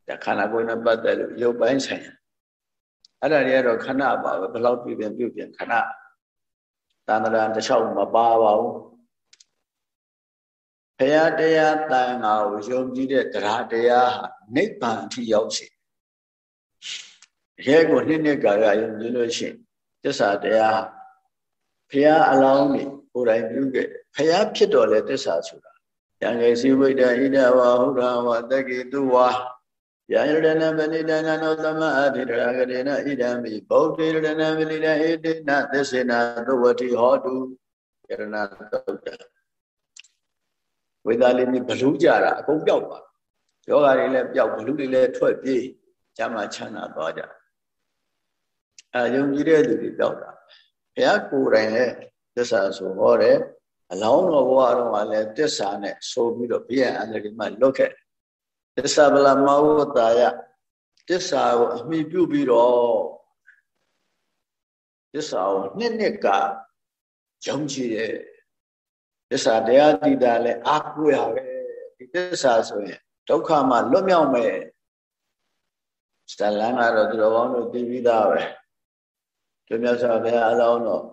ဒါခန္ဓာကိုယ်နဲ့ပတ်သက်လို့ရုပ်ပိုင်းဆိုင်အဲ့ဒါတွေကတော့ခဏပါပဲဘယ်လောက်ပြပြန်ပြုပြန်ခဏတန်ត្រာတစ်လျှောက်မပါပါဘူးဘုရားတရားတန်ခါကိုယုံကြည်တဲ့တရားတရားဟာ နိဗ္ဗာန်အထိရောက်စေရဲကိုနှစ်နှစ်ကာကယုံကြည်လို့ရှိရင်သစ္စာတရားဘုရားအလောင်းနေကိုယ်တိုင်ပြုခဲ့ဘုရားဖြစ်တော်လဲသစ္စာဆိုတာယံကေစီဝိတ္တဣဒဝါဟုတ်ရာဝတက္ကိတုဝါယံရတနပဏိတနာနောသမအတိတရာဂရေနဣဒံမိဗုဒ္ဓေရတနပဏိတဣတိနသစ္စေနာသဝတိဟောတုယရဏသုတ်တဝိသလိမိဘလူးကြတာအကုန်ပြောက်ပါ ယောဂါတွေလည်းပြောက်ဘလူးတွေလည်းထွက်ပြေးကျမ်းမှာချမ်းသာသွားကြအဲယုံကြည်တဲ့သူတွေပြောက်တာဘုရားကိုယ်တိုင်လည်းသစ္စာဆိုဟောတယ်အလောင်းတော်ဘဝတော်မှာလည်းသစ္စာနဲ့ဆိုပြီးတော့ဘုရားအန္တရာယ်မှာလွတ်ခဲ့သစ္စာဗလမဝတ္တာယသစ္စာကိုအမိပြုပြီးတော့သစ္စာကိုနှစ်နှစ်ကယုံကြည်တယ်သစ္စာတရားတည်တာလဲအားကိုးရပဲဒီသစ္စာဆိုရင် ဒုက္ခမှလွတ်မြောက်မယ်ဇလန်းကတော့သူတော်ကောင်းတို့သိပြီးသားပဲဒီမြတ်စွာဘုရားအလောင်းတော့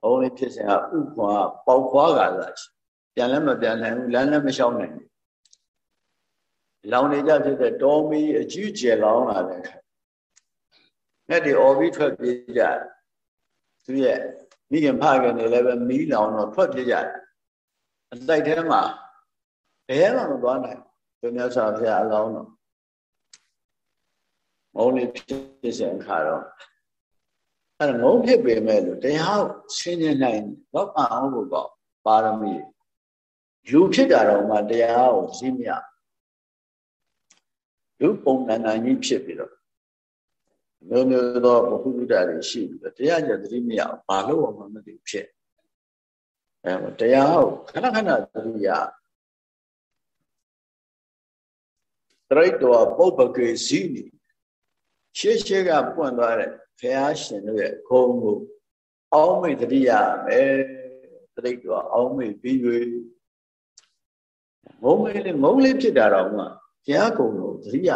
ဘုံလေးဖြစ်စဉ်ကဥက္ခွာပေါက်ခွာကလာရှိပြန်လည်းမပြန်နိုင်ဘူးလမ်းလည်းမလျှောက်နိုင်ဘူးလောင်နေကြဖြစ်တဲ့တောမီအကြီးကျယ်လောင်လာတဲ့ခါငှက်တွေអော်ပြီးထွက်ပြေးကြသူရဲ့မိခင်ဖခင်တွေလည်းပဲမီးလောင်တော့ထွက်ပြေးကြအတိုက်ထဲမှာ ဘယ်မှမသွားနိုင်သူမြတ်စွာဘုရားအလောင်းတော့မုန်းလေးဖြစ်စဉ်ခါတော့အဲ့ငုံဖြစ်ပေမဲ့လို့တရားဆင်းရဲနိုင်တော့အောင်ဖို့ပေါ့ပါရမီလူဖြစ်တာတော့မှတရားကိုသိမြလူပုံဏဏကြီးဖြစ်ပြီးတော့မျိုးမျိုးသောဘုဟုတ္တတွေရှိပြီးတော့တရားကြသတိမရဘာလို့မှမသိဖြစ်အဲတရားကိုခဏခဏသတိရ တရိတ်တော်ပုပ္ပကေဇီနီရှေ့ရှေ့ကပွင့်သွားတဲ့ဘုရားရှင်တို့ရဲ့ခုံကိုအောင်းမိတ်တတိယမယ်တရိတ်တော်အောင်းမိတ်ပြီး၍ငုံလေးလေးငုံလေးဖြစ်တာတော့မှဘုရားကုံကိုတတိယ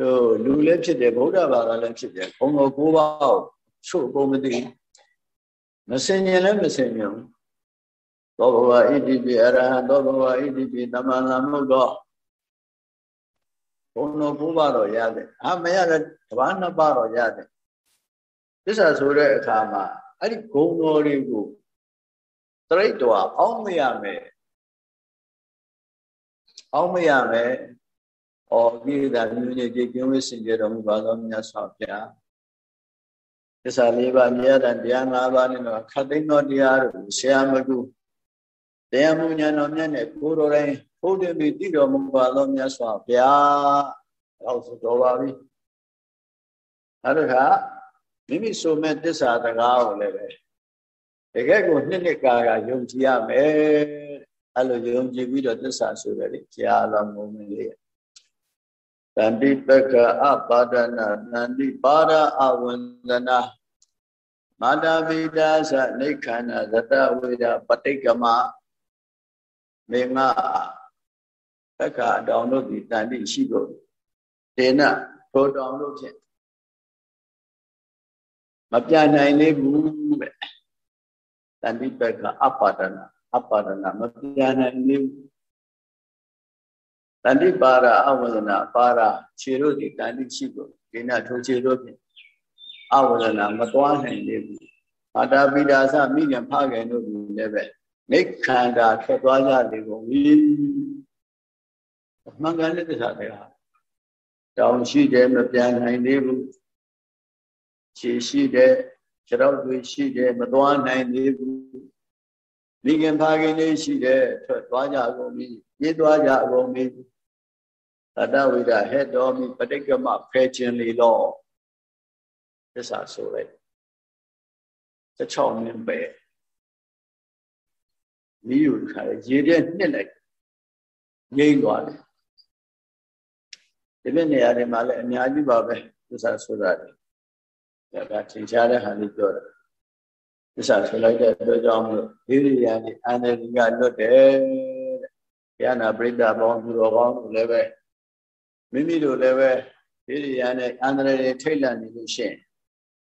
တို့လူလည်းဖြစ်တယ်ဗုဒ္ဓဘာသာလည်းဖြစ်တယ်ဘုံတော်ကိုးပါးချို့ကုန်မသိမစင်ញင်လည်းမစင်ញင်သောဘဝဣတိပိအရဟံသောဘဝဣတိပိသမ္မာသမ္ဗုဒ္ဓ ဘုံတော်ကိုးပါးတော့ရတယ်အာမရတဲ့တပားနှစ်ပါးတော့ရတယ်သစ္စာဆိုတဲ့အခါမှာအဲ့ဒီဂုံတော်တွေကိုတရိတ်တော်အောင်းမရမယ်အောင်းမရမယ်ဩကိရိတာမြို့နေကြည်ကျင်းဝိစင်ကြတော်မူပါသောမြတ်စွာဘုရားသစ္စာလေးပါးမြတ်တဲ့တရား၅ပါးနဲ့တော့ခတ်သိမ်းသောတရားတို့ဆရာမကုတရားမှုညာတော်မြတ်နဲ့ကိုယ်တော်တိုင်း ဘုဒ္ဓမြည်တည်တော်မူပါသောမြတ်စွာဘုရားဟောဆိုတော်ပါပြီနောက်တစ်ခါမိမိဆိုမဲ့တစ္ဆာတကားကိုလည်းပဲတကယ်ကိုနှစ်နှစ်ကာကယုံကြည်ရမယ်အဲ့လိုယုံကြည်ပြီးတော့တစ္ဆာဆိုတယ်ကြားလောငုံမင်းလေးတန္တိပက္ခအပါဒနာတန္တိပါရအဝန္ဒနာမာတာပိတာသနိခန္ဓသတဝေဒပဋိကမမေငါ တက္ခအတောင်တို့သည်တန်တိရှိကုန်ဒေနထိုတောင်တို့ဖြင့်မပြနိုင်သေးဘူးတဲ့တန်တိပက္ခအပါဒနာအပါဒနာမပြနိုင်သေးဘူးတန်တိပါရအဝဇနာပါရခြေတို့ဒီတန်တိရှိကုန်ဒေနထိုခြေတို့ဖြင့်အဝဇနာမသွားနိုင်သေးဘူးအာတာပိဒါသမိညာဖခင်တို့လည်းပဲနိခန္ဓာထွက်သွားကြလေကုန်ပြီ မှန်ကန်တဲ့သစ္စာတရားတောင်းရှိတယ်မပြန်နိုင်သေးဘူးခြေရှိတယ်ခြေတော့တွေရှိတယ်မသွားနိုင်သေးဘူးမိခင်ဖခင်လေးရှိတယ်ထွက်သွားကြကုန်ပြီပြေးသွားကြကုန်ပြီတတဝိဒဟဲ့တော်မိပဋိကမဖဲခြင်းလေတော့သစ္စာဆိုလိုက်16မိနစ်ပဲမိယူခါရေတဲ့နှစ်လိုက်ငိမ့်သွားတယ် ဒီပြနေရာတွေမှာလည်းအများကြီးပါပဲသစ္စာဆိုတာတယ်ဒါကသင်ရှားတဲ့ဟာလေးပြောတယ်သစ္စာဆိုလိုက်တဲ့အတွက်ကြောင့်မို့ဒီရိယာဒီအာနရိကလွတ်တယ်တဲ့ဘုရားနာပရိသတ်ပေါင်းသူတော်ကောင်းတို့လည်းပဲမိမိတို့လည်းပဲဒီရိယာနဲ့အာနရိထိတ်လန့်နေလို့ရှိရင်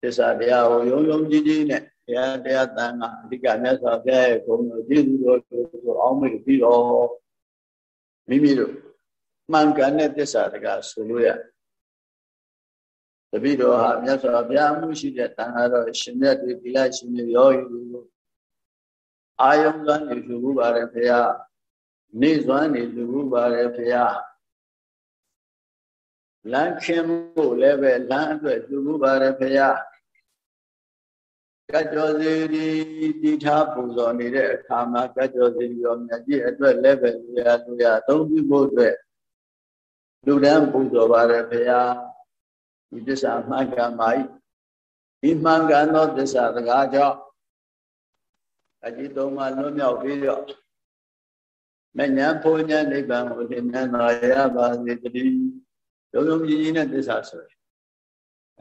သစ္စာတရားကိုယုံယုံကြည်ကြည်နဲ့ဘုရားတရားတန်ခါအဓိကမြတ်စွာဘုရားရဲ့ဂုဏ်တော်ကျေးဇူးတော်ကိုအောင်းမေ့ပြီးတော့မိမိတို့ မှန်ကန်တဲ့သစ္စာတရားဆိုလို့ရတပိတော်ဟာမြတ်စွာဘုရားမှုရှိတဲ့တန်ခါတော်ရှင်မြတ်တွေဒီလိုက်ရှင်တွေရောယူအာယုံစွမ်းနေလူဘူးပါတယ်ဘုရားနေစွမ်းနေလူဘူးပါတယ်ဘုရားလမ်းခင်းဖို့လည်းပဲလမ်းအတွက်လူဘူးပါတယ်ဘုရားကကြောစီဒီတိထားပူဇော်နေတဲ့အခါမှာကကြောစီရောမြတ်ကြီးအတွက်လည်းပဲလူရလူရအသုံးပြုဖို့အတွက် လူတန်းပူဇော်ပါတယ်ဘုရားဒီသစ္စာမှန်ကန်ပါ၏ဒီမှန်ကန်သောသစ္စာစကားကြောင့်အကြည့်သုံးပါလွတ်မြောက်ပြီးတော့မဉ္ဇဉ်ဘုံဉ္ဇဉ်နိဗ္ဗာန်ကိုသင်္နနာရပါစေတည်းယုံယုံကြည်ကြည်နဲ့သစ္စာဆိုတယ်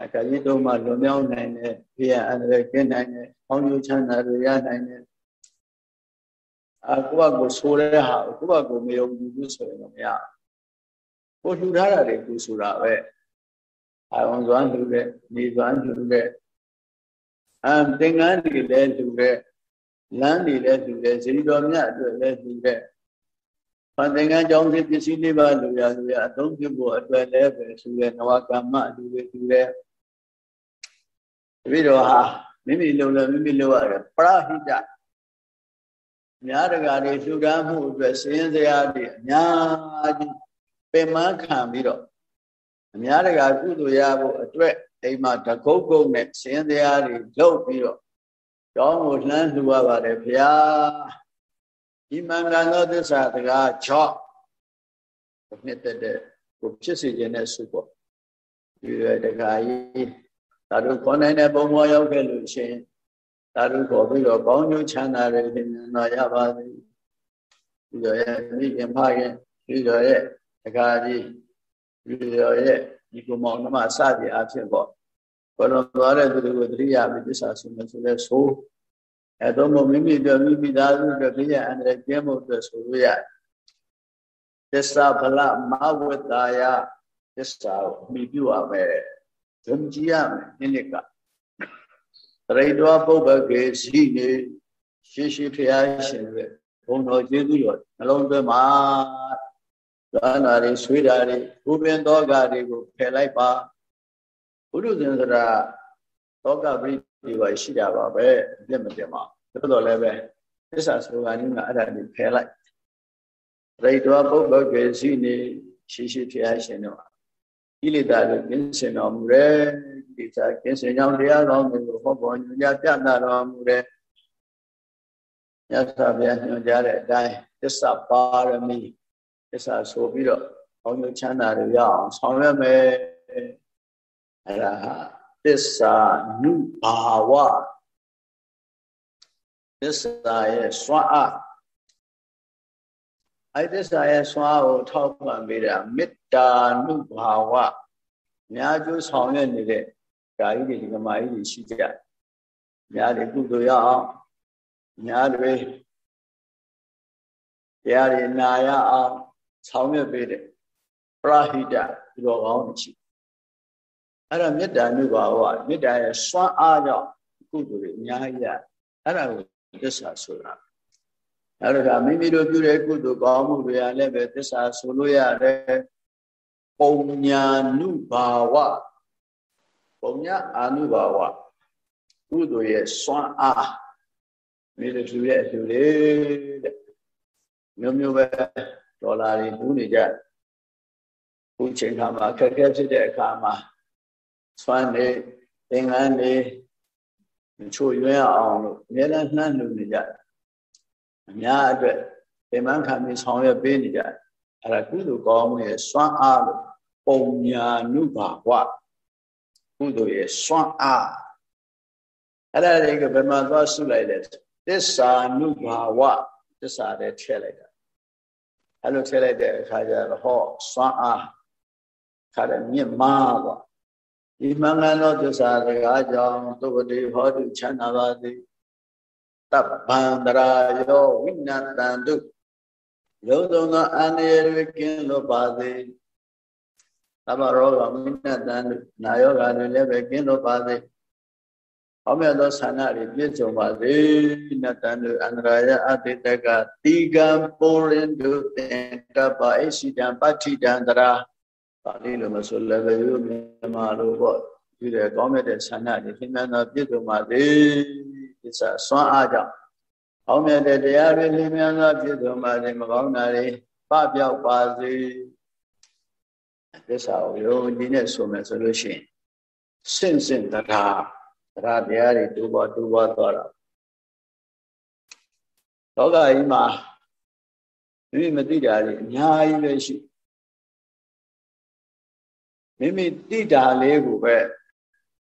အခါကြီးသုံးပါလွတ်မြောက်နိုင်တဲ့ဖေရအန္တရာယ်ကင်းနိုင်တဲ့။အောင်းကျချမ်းသာတွေရနိုင်တဲ့။အာကိုယ့်ဘကိုဆိုတဲ့ဟာကိုယ့်ဘကိုမယုံကြည်ဘူးဆိုရင်တော့မရဘူး။ ကိုလှူထားတာတွေကိုဆိုတာပဲ။အာဝန်စွမ်းလှူတဲ့၊နေစွမ်းလှူတဲ့၊အမ်သင်္ကန်းတွေလည်းလှူတဲ့၊လမ်းတွေလည်းလှူတဲ့၊ဇီတော်မြတ်အတွက်လည်းလှူတဲ့။ဘာသင်္ကန်းကြောင့်ဒီပစ္စည်းလေးပါလှူရလှူရအသုံးပြုဖို့အတွက်လည်းပဲလှူတဲ့နဝကမ္မလှူတဲ့လှူတဲ့။တပည့်တော်ဟာမိမိလုံလို့မိမိလုံရတယ်ပရဟိတအများတကာတွေလှူဒါန်းမှုအတွက်စင်းစရာတွေအများကြီး ပင်မခံပြီးတော့အများတကာကုသိုလ်ရဖို့အတွက်အိမ်မှာတကုတ်ကုတ်နဲ့စင်းစရာတွေလုပ်ပြီးတော့ကျောင်းကိုလှမ်းလှူရပါတယ်ဗျာဒီမင်္ဂလာသောသစ္စာတကား6နှစ်သက်တဲ့ကိုဖြစ်စေခြင်းနဲ့စုပေါ့ဒီရတကားကြီးသာဓုခေါ်နိုင်တဲ့ပုံပေါ်ရောက်ခဲ့လို့ရှိရင်သာဓုခေါ်ပြီးတော့ကောင်းကျိုးချမ်းသာတွေသင်တော်ရပါစေပြီးတော့ရဲ့မိခင်ဖခင်ပြီးတော့ရဲ့ တခါကြီးပြီးတော့ရဲ့ဒီကုမောင်နှမစသည်အဖြစ်ပေါ့ဘောလုံးသွားတဲ့သူတွေကိုတတိယမိသစ္စာဆုံးလို့ဆိုလဲဆိုအဲတော့မိမိပြောမိမိသားစုတွေပြည့်အန္တရာယ်ကျင်းဖို့အတွက်ဆိုလို့ရသစ္စာဗလမဝတ္တာယသစ္စာကိုမိပြုရမယ်ယုံကြည်ရမယ်နိလကတရိတောပုပ္ပကေရှိနေရှိရှိဖျားရှင်ရဲ့ဘုံတော်ကျေးဇူးတော်နှလုံးသွင်းမှာ သာနာတွေဆွေးတာတွေဘုပင်သောကတွေကိုဖယ်လိုက်ပါဘုရုဇင်စရာသောကပရိဒီပါရှိတာပါပဲအပြစ်မတင်ပါသို့တော်လည်းပဲသစ္စာဆိုကနည်းကအဲ့ဒါတွေဖယ်လိုက်ရိတောပုပ္ပကေရှိနေရှိရှိဖျားရှင်တို့ကိလေသာတို့ကင်းစင်တော်မူတယ်ကိစ္စကင်းစင်ကြောင်းတရားတော်တွေကိုဟောပေါ်ညွှန်ကြားပြသတော်မူတယ်မြတ်စွာဘုရားညွှန်ကြားတဲ့အတိုင်းသစ္စာပါရမီ သစ္စာဆိုပြီးတော့ဘောင်းညချမ်းသာတွေရအောင်ဆောင်ရွက်မယ်အဲ့ဒါဟာသစ္စာနုဘာဝသစ္စာရဲ့စွမ်းအားအဲ့သစ္စာရဲ့စွမ်းကိုထောက်ပံ့ပေးတာမေတ္တာနုဘာဝအများကျိုးဆောင်ရွက်နေတဲ့ဓာကြီးတွေဒီကမာကြီးတွေရှိကြတယ်။များတွေကုသိုလ်ရအောင်များတွေတရားတွေနာရအောင် ဆောင်ရွက်ပေးတဲ့ပရဟိတဒီလိုကောင်းရှိအဲ့ဒါမေတ္တာနုဘာဝမေတ္တာရဲ့စွမ်းအားကြောင့်ကုသိုလ်တွေအများကြီးရအဲ့ဒါကိုသစ္စာဆိုတာအဲ့ဒါကမိမိတို့ပြုတဲ့ကုသိုလ်ကောင်းမှုတွေကလည်းပဲသစ္စာဆိုလို့ရတယ်ပုံညာနုဘာဝပုံညာအာနုဘာဝကုသိုလ်ရဲ့စွမ်းအားမိတို့ပြုရဲ့အလှူလေးတဲ့မျိုးမျိုးပဲ ဒေါ်လာတွေတူးနေကြခုချိန်ခါမှာအခက်အခဲဖြစ်တဲ့အခါမှာစွမ်းနေသင်္ကန်းနေချို့ရွံ့အောင်လို့အများနဲ့နှမ်းလှူနေကြတယ်အများအတွက်ပင်မခံပြီးဆောင်ရွက်ပေးနေကြတယ်အဲ့ဒါကုသိုလ်ကောင်းမှုရဲ့စွမ်းအားလို့ပုံညာနုဘာဝကုသိုလ်ရဲ့စွမ်းအားအဲ့ဒါတွေကဘယ်မှာသွားဆုလိုက်လဲသစ္စာနုဘာဝသစ္စာတဲ့ထည့်လိုက်တာ အဲ့လိုထည့်လိုက်တဲ့အခါကျတော့ဟောစွမ်းအားခါတယ်မြင့်မားပေါ့ဒီမင်္ဂလောသစ္စာစကားကြောင့်သုဝတိဟောတုချမ်းသာပါစေတပ္ပန္တရာယောဝိနတန္တုလုံးစုံသောအန္တရာယ်တွေကင်းလွတ်ပါစေသဗ္ဗရောဂဝိနတန္တုနာယောဂါတွေလည်းပဲကင်းလွတ်ပါစေ ဟောမြတ်သောဆန္ဒတွေပြည့်စုံပါစေနတန္တုအန္တရာယအတိတကတိကံပိုရင်တုတင်တပ္ပအိရှိတံပဋ္ဌိတံတရာပါဠိလိုမဆိုလည်းပဲရိုးမြန်မာလိုပေါ့ဒီတဲ့ကောင်းမြတ်တဲ့ဆန္ဒတွေသင်္ကန်းသောပြည့်စုံပါစေဒီစာစွမ်းအားကြောင့်ကောင်းမြတ်တဲ့တရားတွေလင်းမြန်သောပြည့်စုံပါစေမကောင်းတာတွေပပျောက်ပါစေသစ္စာကိုယုံကြည်နဲ့ဆိုမယ်ဆိုလို့ရှိရင်စင့်စင့်တရား တရားတရားတွေတူပေါ်တူပေါ်သွားတာလောကကြီးမှာမိမိမသိတာတွေအများကြီးပဲရှိမိမိတိတာလေးကိုပဲ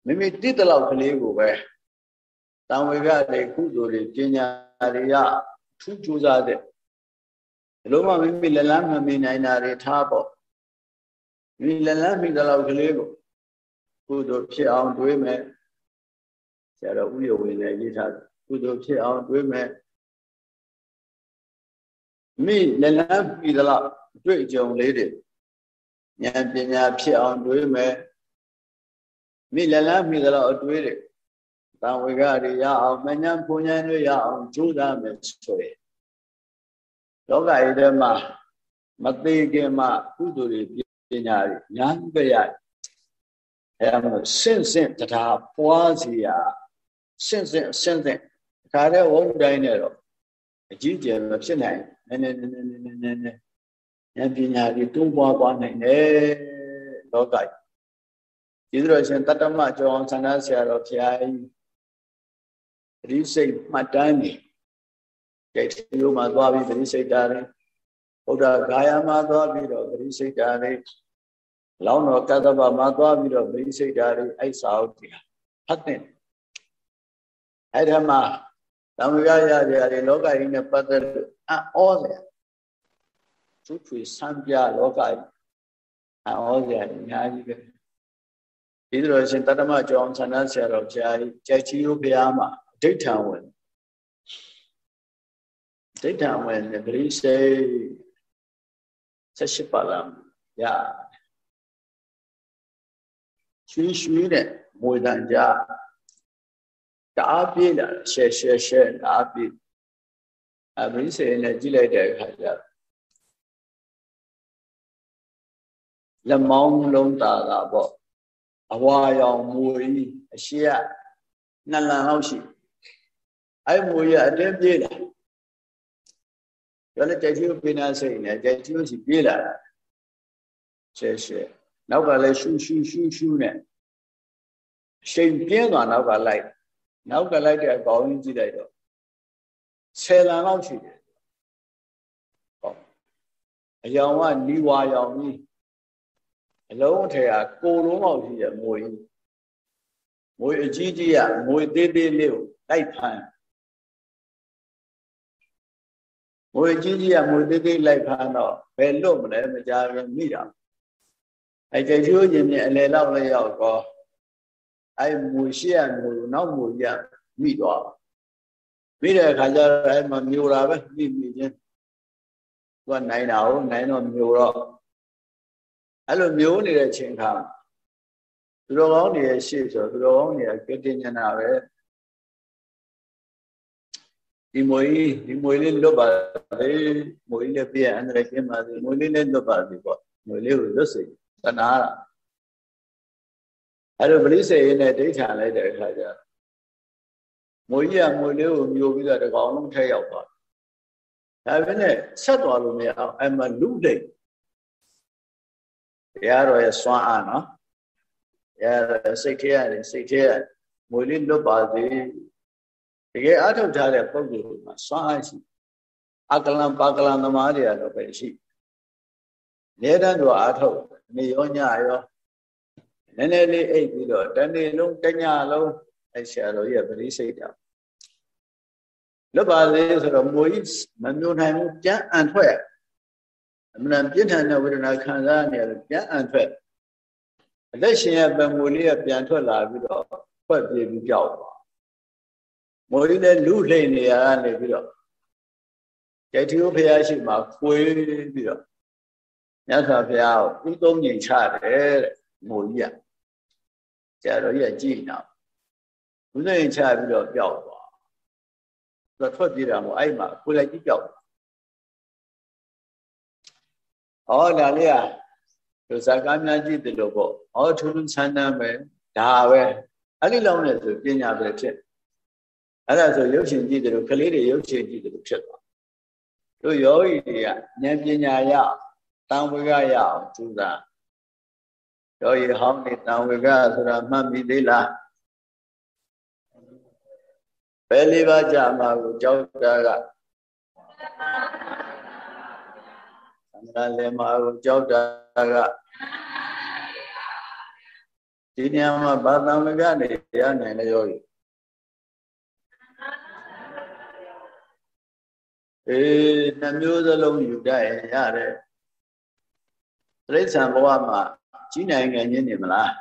မိမိတိတလောက်ကလေးကိုပဲတံဝေကတွေကုသိုလ်တွေပညာတွေရထူးကြိုးစားတဲ့ဒီလိုမှမိမိလက်လန်းမမီနိုင်တာတွေထားပေါ့မိလက်လန်းမိတလောက်ကလေးကိုကုသိုလ်ဖြစ်အောင်တွေးမယ် ဆရာတော်ဥယျာဉ်ဝင်လည်းရေးထားကုသိုလ်ဖြစ်အောင်တွေးမယ်မိလက်လန်းမိတလောက်တွေ့ကြုံလေးတွေဉာဏ်ပညာဖြစ်အောင်တွေးမယ်မိလလန်းမိသလောက်အတွေးတွေတံဝေကတွေရအောင်မဉဏ်ဖုန်ဉဏ်တွေရအောင်ကြိုးစားမယ်ဆိုရင်လောကကြီးထဲမှာမသေးခင်မှာကုသိုလ်တွေပညာတွေညာပြရအဲဒါမှစင့်စင့်တရားပွားစီရ စင့်စင့်စင့်စင့်ဒါလည်းဝုန်းတိုင်းနဲ့တော့အကြီးကျယ်မဖြစ်နိုင်နည်းနည်းနည်းနည်းနည်းနည်းနည်းဉာဏ်ပညာတွေတိုးပွားသွားနိုင်တယ်လောကကြီးဒီလိုရှင်တတ္တမကျော်အောင်ဆန္ဒဆရာတော်ဖျားကြီးပရိစိတ်မှတ်တမ်းနေကြိတ်ရိုးမှာသွားပြီးပရိစိတ်တာတွေဘုရားဂါယမှာသွားပြီးတော့ပရိစိတ်တာတွေလောင်းတော်ကတ္တဗမှာသွားပြီးတော့ပရိစိတ်တာတွေအဲ့စာအုပ်တွေဖတ်တဲ့ အဲ့ဒါမှာသံဃာရရတွေလောကကြီးနဲ့ပတ်သက်လို့အောစရာသူ့ထွေဆန်းပြလောကကြီးအောစရာအများကြီးပဲဒီလိုရှင်တတ္တမကျောင်းဆန္ဒဆရာတော်ဘုရားကြီးကြက်ချီရိုးဘုရားမှာအဋိဋ္ဌံဝင်ဒိဋ္ဌံဝင်ပရိစေဆက်ရှိပါလားရရွှေရွှေနဲ့မွေတန်ကြ တအားပြေးလာရှဲရှဲရှဲတအားပြေးအပရိစေနဲ့ကြည့်လိုက်တဲ့အခါကျလက်မောင်းလုံးတာတာပေါ့အဝါရောင်မွေကြီးအရှိကနှစ်လန်လောက်ရှိအဲ့မွေရအတင်းပြေးလာပြောလဲကြိုက်ချီကိုပြင်းနေစိတ်နဲ့ကြိုက်ချီကိုစီပြေးလာတာရှဲရှဲနောက်ကလည်းရှူရှူရှူရှူနဲ့ရှိန်ပြင်းသွားနောက်ကလိုက် နောက်ကလိုက်တဲ့အကောင်းကြီးကြည့်လိုက်တော့ဆယ်လန်လောက်ရှိတယ်ဟောအယောင်ကနီဝါယောင်ကြီးအလုံးထဲကကိုလုံးလောက်ရှိတဲ့မွေမွေအကြီးကြီးကမွေသေးသေးလေးကိုလိုက်ဖမ်းမွေကြီးကြီးကမွေသေးသေးလိုက်ဖမ်းတော့ဘယ်လွတ်မလဲမကြရင်မိတာအဲကြိုက်ချိုးခြင်းနဲ့အလေလောက်လည်းရောက်တော့ အဲမွေရှိရမွေနောက်မွေရမိတော့မိတဲ့အခါကျတော့အဲမှာမျိုးတာပဲမိမိချင်းသူကနိုင်တာဟုတ်နိုင်တော့မျိုးတော့အဲ့လိုမျိုးနေတဲ့ချိန်ခါသူတော်ကောင်းတွေရဲ့ရှေ့ဆိုသူတော်ကောင်းတွေကကတိညနာပဲဒီမွေဒီမွေလေးလွတ်ပါလေမွေလေးလည်းပြည့်အန္တရာယ်ကင်းပါစေမွေလေးလည်းလွတ်ပါစေပေါ့မွေလေးကိုလွတ်စေသနာတာ အဲ့လိုပရိစေရနဲ့ဒိဋ္ဌာလိုက်တဲ့အခါကျမွေကြီးကမွေလေးကိုမျိုးပြီးတော့တကောင်လုံးထက်ရောက်သွားဒါပေမဲ့ဆက်သွားလို့မရအောင်အဲ့မှာလူလိတ်တရားတော်ရဲ့စွမ်းအားနော်တရားစိတ်ထဲရတယ်စိတ်ထဲရမွေလေးလွတ်ပါစေတကယ်အထုတ်ထားတဲ့ပုံစံမှာစွမ်းအားရှိအကလံပါကလံသမားတွေကတော့ပဲရှိနေတန်းတို့အထုတ်နေရောညရော နည်းနည်းလေးအိပ်ပြီးတော့တနေ့လုံးတညလုံးအဆရာတော်ရဲ့ပရိစိတ်တာလွတ်ပါစေဆိုတော့မွေကြီးမမျိုးနိုင်ဘူးပြန်အံထွက်အမှန်ပြင်းထန်တဲ့ဝေဒနာခံစားနေရတယ်ပြန်အံထွက်အသက်ရှင်ရဲ့ပမူလေးကပြန်ထွက်လာပြီးတော့ဖွက်ပြေးပြီးကြောက်သွားမိုးကြီးလည်းလူလှိမ့်နေရကနေပြီးတော့ကြိုက်ထီဘုရားရှိမှခွေးပြီးတော့မြတ်စွာဘုရားကိုဥသုံးညင်ချတယ်တဲ့မိုးကြီးက ကျတော့ရကြည့်နေဥသုံးညင်ချပြီးတော့ပျောက်သွားသူထွက်ပြေးတာမို့အဲ့မှာခွေးလိုက်ကြီးပျောက်ဟောဒါလေးကသူဇာကားများကြည့်တယ်လို့ပေါ့ဟောထူးထူးဆန်းဆန်းပဲဒါပဲအဲ့ဒီလောက်နဲ့ဆိုပညာပဲဖြစ်အဲ့ဒါဆိုရုပ်ရှင်ကြည့်တယ်လို့ကလေးတွေရုပ်ရှင်ကြည့်တယ်လို့ဖြစ်သွားတို့ယောဂီတွေကဉာဏ်ပညာရတံဝေကရအောင်သူသာ ယောဂီဟောင်းနေတံဝေကဆိုတာမှတ်မိသေးလားဘယ်လေးပါးကြာမှာကိုကြောက်တာကသံဃာလည်းမှာကိုကြောက်တာကဒီနေရာမှာဘာတံဝေကနေရနိုင်လဲယောဂီအေးနှမျိုးစလုံးယူတတ်ရင်ရတယ်တိရစ္ဆာန်ဘဝမှာ ကြီးနိုင်ငံချင်းနေမလား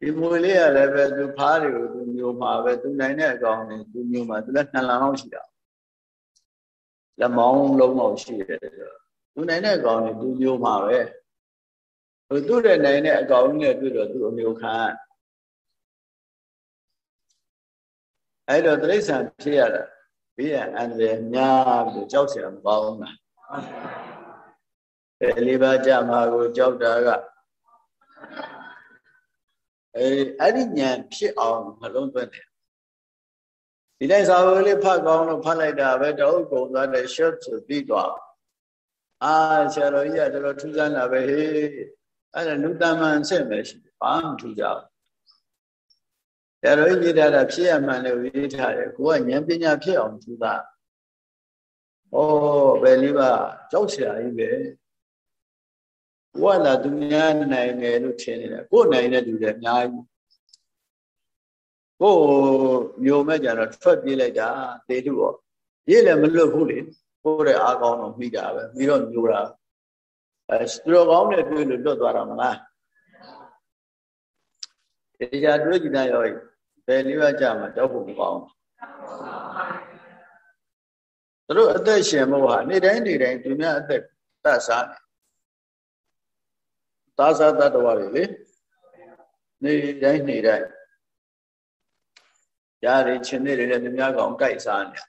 ဒီမွေလေးရလည်းပဲသူဖားတွေကိုသူမျိုးမှာပဲသူနိုင်တဲ့အကောင်တွေသူမျိုးမှာသူလည်းနှစ်လမ်းလောက်ရှိတာလက်မောင်းလုံးလောက်ရှိတယ်သူနိုင်တဲ့အကောင်တွေသူမျိုးမှာပဲသူသူ့တဲ့နိုင်တဲ့အကောင်နဲ့တွေ့တော့သူအမျိုးခံအဲ့တော့တိရစ္ဆာန်ဖြစ်ရတာဘေးရန်အန္တရာယ်များပြီးကြောက်เสียမကောင်းတာ အဲလေးပါးကြမှာကိုကြောက်တာကအဲအဲ့ဒီဉာဏ်ဖြစ်အောင်မလုံးသွင်းတယ်ဒီတိုင်းစာဝေးလေးဖတ်ကောင်းလို့ဖတ်လိုက်တာပဲတအုပ်ကုန်သွားတယ် short ဆိုပြီးသွားအာဆရာတော်ကြီးကတော်တော်ထူးဆန်းတာပဲဟေးအဲ့ဒါနုတမန်ဆက်ပဲရှိတယ်ဘာမှမထူးကြဘူးဆရာတော်ကြီးပြထားတာဖြစ်ရမှန်လို့ရေးထားတယ်ကိုကဉာဏ်ပညာဖြစ်အောင်သူသားဩဘယ်လေးပါကြောက်ဆရာကြီးပဲ ကိုကလာသူများနိုင်တယ်လို့ထင်နေတယ်ကိုနိုင်တဲ့လူတွေအများကြီးကိုမျိုးမဲ့ကြတော့ထွက်ပြေးလိုက်တာတေတုရောရေးလည်းမလွတ်ဘူးလေကိုတဲ့အားကောင်းတော့မိတာပဲပြီးတော့မျိုးတာအဲသူတော်ကောင်းနဲ့တွေ့လို့လွတ်သွားတာမလားတရားတွေ့ကြည့်တဲ့ရောဘယ်လေးပါးကြမှာတောက်ဖို့မကောင်းသူတို့အသက်ရှင်ဖို့ဟာနေ့တိုင်းနေ့တိုင်းသူများအသက်တတ်စားနေ သာသတ္တဝါတွေလေနေ့တိုင်းနေ့တိုင်းရားတွေချင်းတွေလည်းသူများကောင်ကြိုက်စားနေ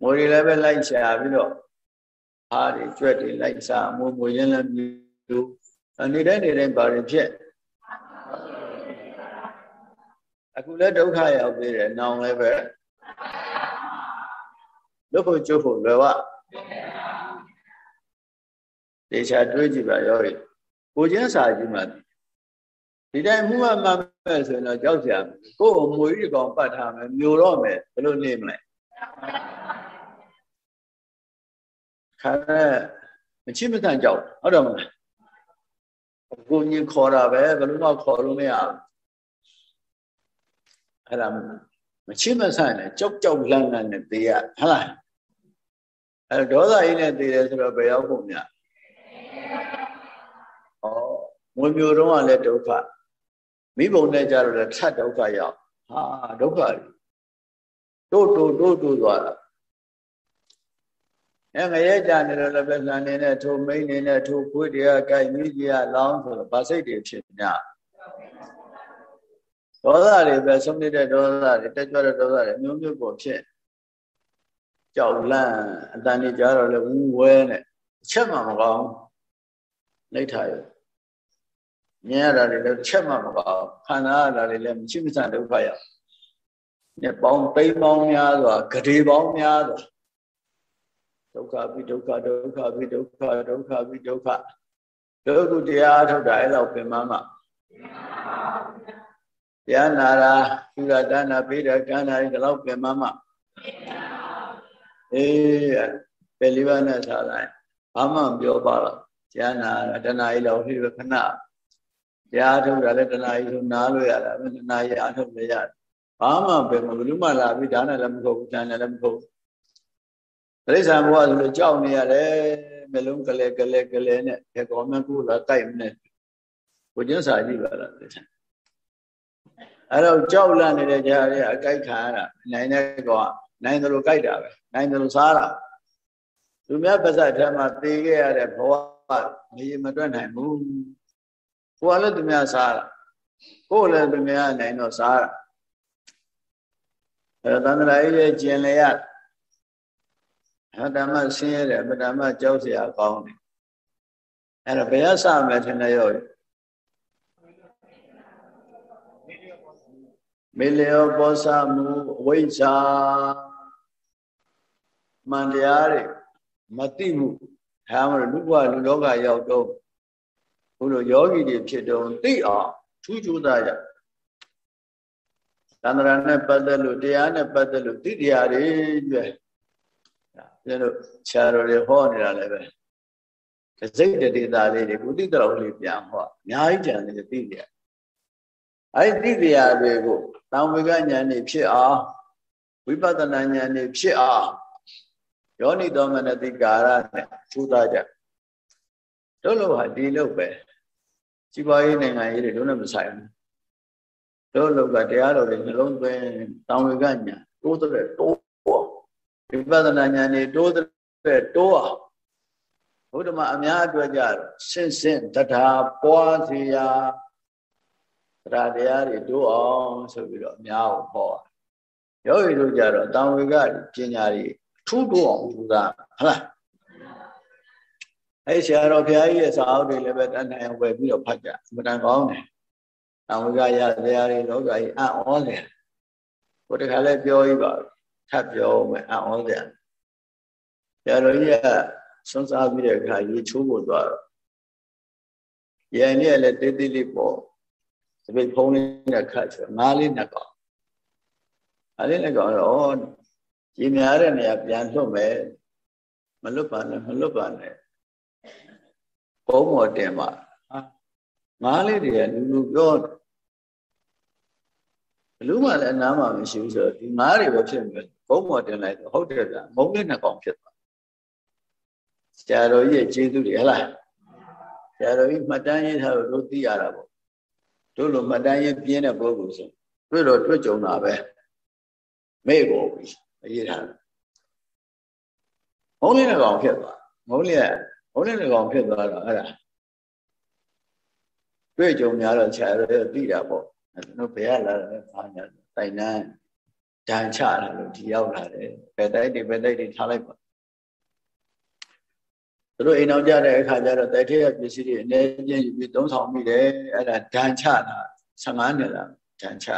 မွေတွေလည်းပဲလိုက်ရှာပြီးတော့အားတွေကြွက်တွေလိုက်စားမွေမွေရင်းလည်းမျိုးနေ့တိုင်းနေ့တိုင်းဘာတွေဖြစ်အခုလည်းဒုက္ခရောက်သေးတယ်နောင်လည်းပဲလွတ်ဖို့ကျွတ်ဖို့လွယ်ဝတေချာတွေးကြည့်ပါရော ကိုချင်းစာကြီးမှဒီတိုင်းမှုမှမှမဲ့ဆိုရင်တော့ကြောက်စရာကိုယ်အမွေကြီးကောင်ပတ်ထားမယ်မျိုးတော့မယ်ဘယ်လိုနေမလဲခါမချစ်မတန်ကြောက်ဟုတ်တယ်မလားကိုကြီးခေါ်တာပဲဘယ်လိုမှခေါ်လို့မရဘူးအဲ့ဒါမချစ်မဆန့်နဲ့ကြောက်ကြောက်လန့်လန့်နဲ့တေးရဟုတ်လားအဲ့ဒေါသကြီးနဲ့တေးတယ်ဆိုတော့ဘယ်ရောက်ဖို့များဩ ငွေမျိုးတော့ကလည်းဒုက္ခမိဘုံနဲ့ကြတော့လည်းထပ်ဒုက္ခရောက်ဟာဒုက္ခတို့တို့တို့တို့သွားတာအဲငရဲကြနေတော့လည်းပဲလန်နေတဲ့ထိုမိန်နေတဲ့ထိုခွေးတွေကကြိုက်မိကြီးကလောင်းဆိုတော့ဗာစိတ်တွေဖြစ်냐ဒေါသတွေပဲဆုံးနေတဲ့ဒေါသတွေတက်ကြွတဲ့ဒေါသတွေမျိုးမျိုးပေါ်ဖြစ်ကြောက်လန့်အတန်ကြီးကြတော့လေဝူဝဲနဲ့အချက်မှမကောင်းနှိဋ္ဌာရ မြင်ရတာတွေလည်းချက်မှမကောင်းခန္ဓာရတာတွေလည်းမရှိမဆန်ဒုက္ခရောက်နေပေါင်းသိမ်းပေါင်းများစွာဂရေပေါင်းများစွာဒုက္ခပြီးဒုက္ခဒုက္ခပြီးဒုက္ခဒုက္ခပြီးဒုက္ခဒုက္ခတရားထုတ်တာအဲ့လောက်ပင်မမှတရားနာတာသုရတနာပိရကန္နာဒီလောက်ပြင်မမအေးပယ်လေးပါးနဲ့ထားလိုက်ဘာမှပြောပါတော့တရားနာတဏှာကြီးလောက်ဖြစ်ခဏ တရားထုတ်တာလည်းတဏှာကြီးဆိုနားလို့ရတာတဏှာကြီးအထုတ်လည်းရတယ်ဘာမှပဲမဘယ်သူမှလာပြီးဒါနဲ့လည်းမဟုတ်ဘူးတန်နဲ့လည်းမဟုတ်ဘူးတိရစ္ဆာန်ဘဝဆိုလို့ကြောက်နေရတယ်မျိုးလုံးကလေးကလေးကလေးနဲ့ခေကောမကူလာတိုက်မနဲ့ကိုကျင်းစာကြည့်ပါလားအဲ့တော့ကြောက်လန့်နေတဲ့ကြားရဲအကြိုက်ခံရတာနိုင်တဲ့ကောင်နိုင်တယ်လို့ကြိုက်တာပဲနိုင်တယ်လို့စားတာသူများပါဇက်ထဲမှာသေခဲ့ရတဲ့ဘဝမရေမတွက်နိုင်ဘူး ကိုယ်လည်းသူများစားတာကိုယ်လည်းသူများနိုင်တော့စားတာအဲ့တော့သန္တရာကြီးရဲ့ကျင်လေရဟာဓမ္မဆင်းရဲတယ်ဗဓမ္မကြောက်စရာကောင်းတယ်အဲ့တော့ဘယ်ရစမယ်ထင်လဲရောမေလျောပောစမှုအဝိဇ္ဇာမန္တရားတွေမတိမှုဟာမလို့လူ့ဘဝလူလောကရောက်တော့ ဘုလိုယောဂီတွေဖြစ်တော့သိအောင်ထူးထူးသားရသန္တရာနဲ့ပတ်သက်လို့တရားနဲ့ပတ်သက်လို့သိတရားတွေကျွဲပြလို့ခြားတော်တွေဟောနေတာလည်းပဲစိတ်တေတာလေးတွေကိုသိတော်လေးပြန်ဟောအများကြီးကြံနေသိတယ်အဲ့ဒီသိတရားတွေကိုတောင်ဝေကဉာဏ်နေဖြစ်အောင်ဝိပဿနာဉာဏ်နေဖြစ်အောင်ယောနိတော်မနတိကာရနဲ့ထူသားကြ တို့လို့ဟာဒီလို့ပဲစီးပွားရေးနိုင်ငံရေးတွေတို့နဲ့မဆိုင်ဘူးတို့လောက်ကတရားတော်တွေနှလုံးသွင်းတောင်ဝေကညာတိုးတဲ့တိုးဝိပဿနာဉာဏ်တွေတိုးတဲ့တိုးအောင်ဘုဒ္ဓမအများအတွက်ကြတော့စင့်စင့်တထာပွားစီရာတရားတရားတွေတိုးအောင်ဆိုပြီးတော့အများကိုဟောယောဂီတို့ကြတော့တောင်ဝေကပညာတွေထူးတိုးအောင်ယူတာဟုတ်လား အဲ့ဆရာတော်ဘုရားကြီးရဲ့စာအုပ်တွေလည်းပဲတန်တိုင်ဝယ်ပြီးတော့ဖတ်ကြအမှန်တန်ကောင်းတယ်။တောင်ဝကရဆရာတွေလောကကြီးအံ့ဩတယ်။ဘုတခါလည်းပြောပြီးပါထပ်ပြောမယ်အံ့ဩတယ်။ဆရာတော်ကြီးကဆွမ်းစားပြီးတဲ့အခါရေချိုးဖို့သွားတော့ရန်ကြီးလည်းတေးသေးလေးပေါ့။ဒီပိတ်ဖုံးလေးနဲ့ခတ်ဆိုငါးလေးနဲ့ကောင်း။အဲ့ဒီနဲ့ကောင်းတော့ရေများတဲ့နေရာပြန်လွတ်မယ်။မလွတ်ပါနဲ့မလွတ်ပါနဲ့ ဘုံမော်တင်ပါငါးလေးတွေကလူလူပြောဘလူးမှလည်းအနားမှာမရှိဘူးဆိုတော့ဒီငါးတွေပဲဖြစ်နေတယ်ဘုံမော်တင်လိုက်တော့ဟုတ်တယ်ဗျမုံလေးနှစ်ကောင်ဖြစ်သွားဆရာတော်ကြီးရဲ့ကျေးဇူးတွေဟလားဆရာတော်ကြီးမှတ်တမ်းရေးထားလို့တို့သိရတာပေါ့တို့လိုမှတ်တမ်းရေးပြင်းတဲ့ပုဂ္ဂိုလ်ဆိုတွေ့တော့တွေ့ကြုံတာပဲမေ့ပေါ်ပြီအရေးထားမုံလေးနှစ်ကောင်ဖြစ်သွားမုံလေးက ဘုန်းနဲ့ကောင်ဖြစ်သွားတော့အဲ့ဒါတွေ့ကြုံများတော့ခြာရရသိတာပေါ့ကျွန်တော်ဘယ်ရလာတယ်ဘာညာတိုင်နန်းဒဏ်ချလာလို့ဒီရောက်လာတယ်ဘယ်တိုက်တွေဘယ်တိုက်တွေထားလိုက်ပါသူတို့အိမ်အောင်ကြတဲ့အခါကျတော့တိုက်ထရပစ္စည်းတွေအနေချင်းယူပြီးသုံးဆောင်မိတယ်အဲ့ဒါဒဏ်ချတာ15နှစ်လားဒဏ်ချ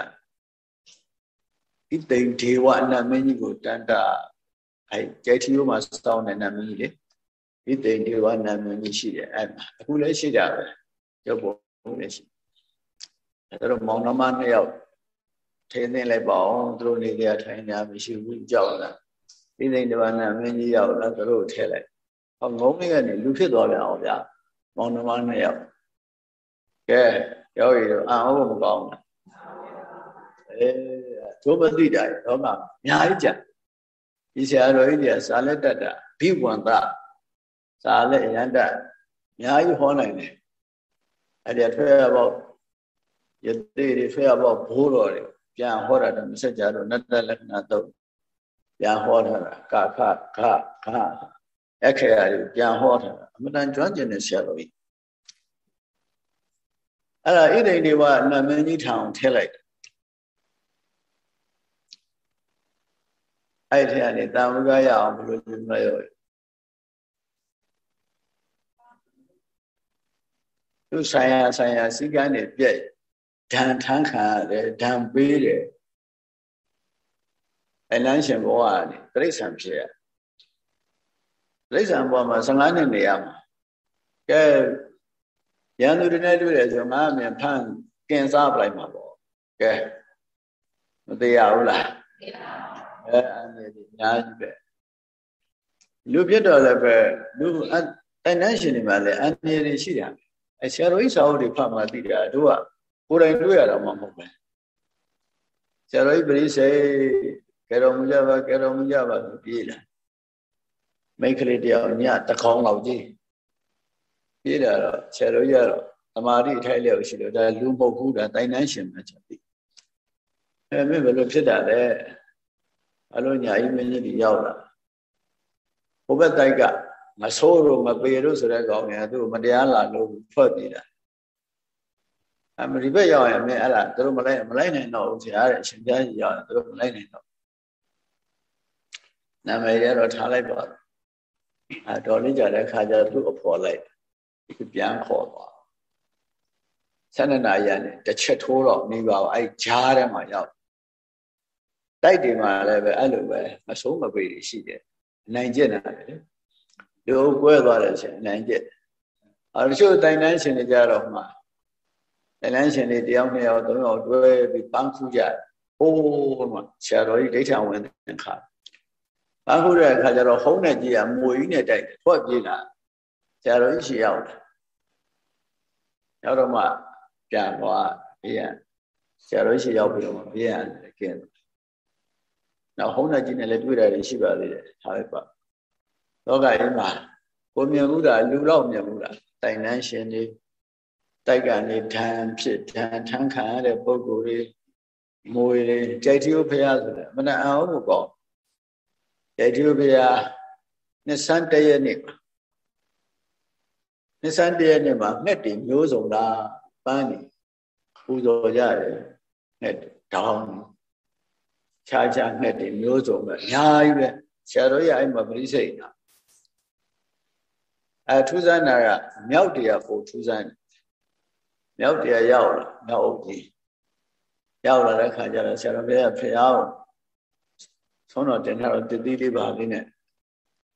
ဣတိန်ဒေဝအနမင်းကြီးကိုတန်တာအဲကျဲထီယိုမှာစောင်းတဲ့နမင်းကြီးလေ ဣတိန်ဒေဝနာမည်ရှိတယ်အဲ့မှာအခုလည်းရှိတာပဲရုပ်ပုံလည်းရှိအဲ့တော့မောင်နှမနှစ်ယောက်ထိန်းသိမ်းလိုက်ပါအောင်သူတို့နေကြထိုင်နေမရှိဘူးကြောက်လာဣတိန်ဒေဝနာမည်ကြီးရောက်လာသူတို့ထဲလိုက်ဟောငုံလေးကနေလူဖြစ်သွားပြန်အောင်ဗျာမောင်နှမနှစ်ယောက်ကဲရောက်ရတော့အာဟုတ်မကောင်းဘူးအဲသိုးမသိတာတော့မှအများကြီးကြဒီဆရာတော်ကြီးကစာလက်တတ်တာဘိဝန္တ စာလည်းအရန်တအများကြီးဟောနိုင်တယ်အဲ့ဒီထွေရပေါယတိတွေထွေရပေါဘိုးတော်တွေပြန်ဟောတာတော့မစကြတော့နတ္တလက္ခဏာတော့ပြန်ဟောထားတာကာခခခအခရာတွေပြန်ဟောထားတာအမှန်တန်ကျွမ်းကျင်တဲ့ဆရာတော်ကြီးအဲ့ဒါဣဒိန်တွေဝနမင်းကြီးထောင်ထည့်လိုက်အဲ့ဒီကနေတာဝကရအောင်ဘယ်လိုလုပ်မလဲ သူဆိုင်ရာဆိုင်ရာစီကံတွေပြည့်ဒဏ်ထမ်းခံရတယ်ဒဏ်ပေးတယ်အလန်းရှင်ဘဝကနေတိရစ္ဆာန်ဖြစ်ရတိရစ္ဆာန်ဘဝမှာ15နှစ်နေရမှာကဲရန်သူတွေနဲ့တွေ့တယ်ဆိုငါအမြင်ဖန်ကင်စားပလိုက်မှာပေါ့ကဲမသေးရဘူးလားအဲအနေဒီအများကြီးပဲလူဖြစ်တော့လည်းပဲလူအတန်ရှင်တွေမှာလည်းအနေတွေရှိတယ် အဲဆရာတော်ကြီးစာအုပ်တွေဖတ်မှသိတယ်တို့ကကိုယ်တိုင်တွေ့ရတာမှမဟုတ်ပဲဆရာတော်ကြီးပရိစေကဲတော်မူကြပါကဲတော်မူကြပါဆိုပြေးလာမိတ်ကလေးတယောက်ညတခေါင်းလောက်ကြီးပြေးလာတော့ဆရာတော်ကြီးကတော့မာဓိထိုက်လျောက်ရှိလို့ဒါလူမဟုတ်ဘူးဒါတိုင်တန်းရှင်မှချက်ပြီအဲမင်းဘယ်လိုဖြစ်တာလဲအလုံးညာကြီးမင်းကြီးတွေရောက်လာဘုဘက်တိုက်က မဆိုးလို့မပေလို့ဆိုတဲ့ကောင်ကသူ့မတရားလာလို့ထွက်ပြေးတာအမဒီဘက်ရောက်ရင်မင်းအဲ့ဒါသူတို့မလိုက်မလိုက်နိုင်တော့ဘူးဆရာတဲ့အရှင်ပြားကြီးရောက်ရင်သူတို့မလိုက်နိုင်တော့နာမည်ရတော့ထားလိုက်ပါအဲတော်လေးကြတဲ့ခါကျသူ့အဖော်လိုက်ပြန်ခေါ်သွားဆန္ဒနာရနဲ့တစ်ချက်ထိုးတော့နေပါဘူးအဲ့ဂျားထဲမှာရောက်တိုက်တွေမှာလည်းပဲအဲ့လိုပဲမဆုံးမပေတွေရှိတယ်နိုင်ကျက်တာလေ ဒီကွဲသွားတယ်ဆိုရင်နိုင်ကျက်အဲတချို့တိုင်တန်းရှင်တွေကြတော့မှတိုင်တန်းရှင်တွေတယောက်နှစ်ယောက်သုံးယောက်တွဲပြီးပန်းခူးကြဟိုးမှဆရာတော်ကြီးဒိဋ္ဌံဝင်တဲ့ခါပန်းခူးတဲ့အခါကျတော့ဟုံးနဲ့ကြီးကမွေကြီးနဲ့တိုက်တယ်ထွက်ပြေးလာဆရာတော်ကြီးရှေ့ရောက်တယ်ရောက်တော့မှပြန်သွားဘေးရဆရာတော်ရှိရောက်ပြီးတော့ဘေးရကင်းနောက်ဟုံးနဲ့ကြီးနဲ့လည်းတွေ့တာရှိပါသေးတယ်ထားလိုက်ပါ လောကကြီးမှာကိုမြင်မှုတာလူတော့မြင်မှုတာတိုင်နှန်းရှင်တွေတိုက်ကနေထံဖြစ်ထံထံခံရတဲ့ပုံကိုယ်တွေမွေတွေကြိုက်တိယဖရာဆိုတယ်မနအောင်မကောကြိုက်တိယဖရာနှစ်ဆန်းတရက်နေ့နှစ်ဆန်းတရက်နေ့မှာငှက်တွေမျိုးစုံလားပန်းနေပူဇော်ကြတယ်ငှက်တောင်းခြားခြားငှက်တွေမျိုးစုံပဲအများကြီးပဲဆရာတော်ရအဲ့မှာပရိစိတ်နာ အဲထူးဆန်းတာကမြောက်တရားပို့ထူးဆန်းတယ်မြောက်တရားရောက်လာမြောက်အုပ်ကြီးရောက်လာတဲ့ခါကျတော့ဆရာတော်ဘုရားဖျားအောင်ဆုံးတော်တင်ထားတော့တတိလေးပါလေးနဲ့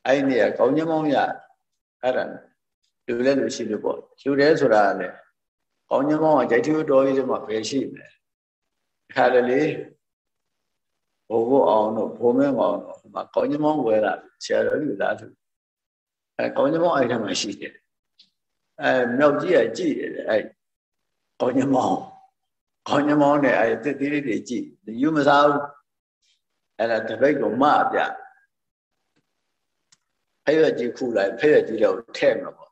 အဲ့ဒီနေရာကောင်းကြီးမောင်းရအဲ့ဒါလူလဲလူရှိလို့ပေါ့လူတယ်ဆိုတာလည်းကောင်းကြီးမောင်းကဂျိုက်ထီတော်ကြီးတွေမှာပဲရှိမယ်ခါတယ်လေဘိုးဘိုးအောင်တို့ဘိုးမင်းအောင်တို့မှာကောင်းကြီးမောင်းဝဲလာဆရာတော်ကြီးလာသူ အဲကောင်းကြီးမောင်းအဲ့ထမှာရှိတယ်အဲမြောက်ကြီးကကြည့်တယ်အဲကောင်းကြီးမောင်းကောင်းကြီးမောင်းနဲ့အဲတစ်သေးလေးတွေကြည့်ယူမစားဘူးအဲ့ဒါတပိတ်ကိုမအပြဖဲ့ရကြီးခုလိုက်ဖဲ့ရကြီးတော့ထဲ့မှာပေါ့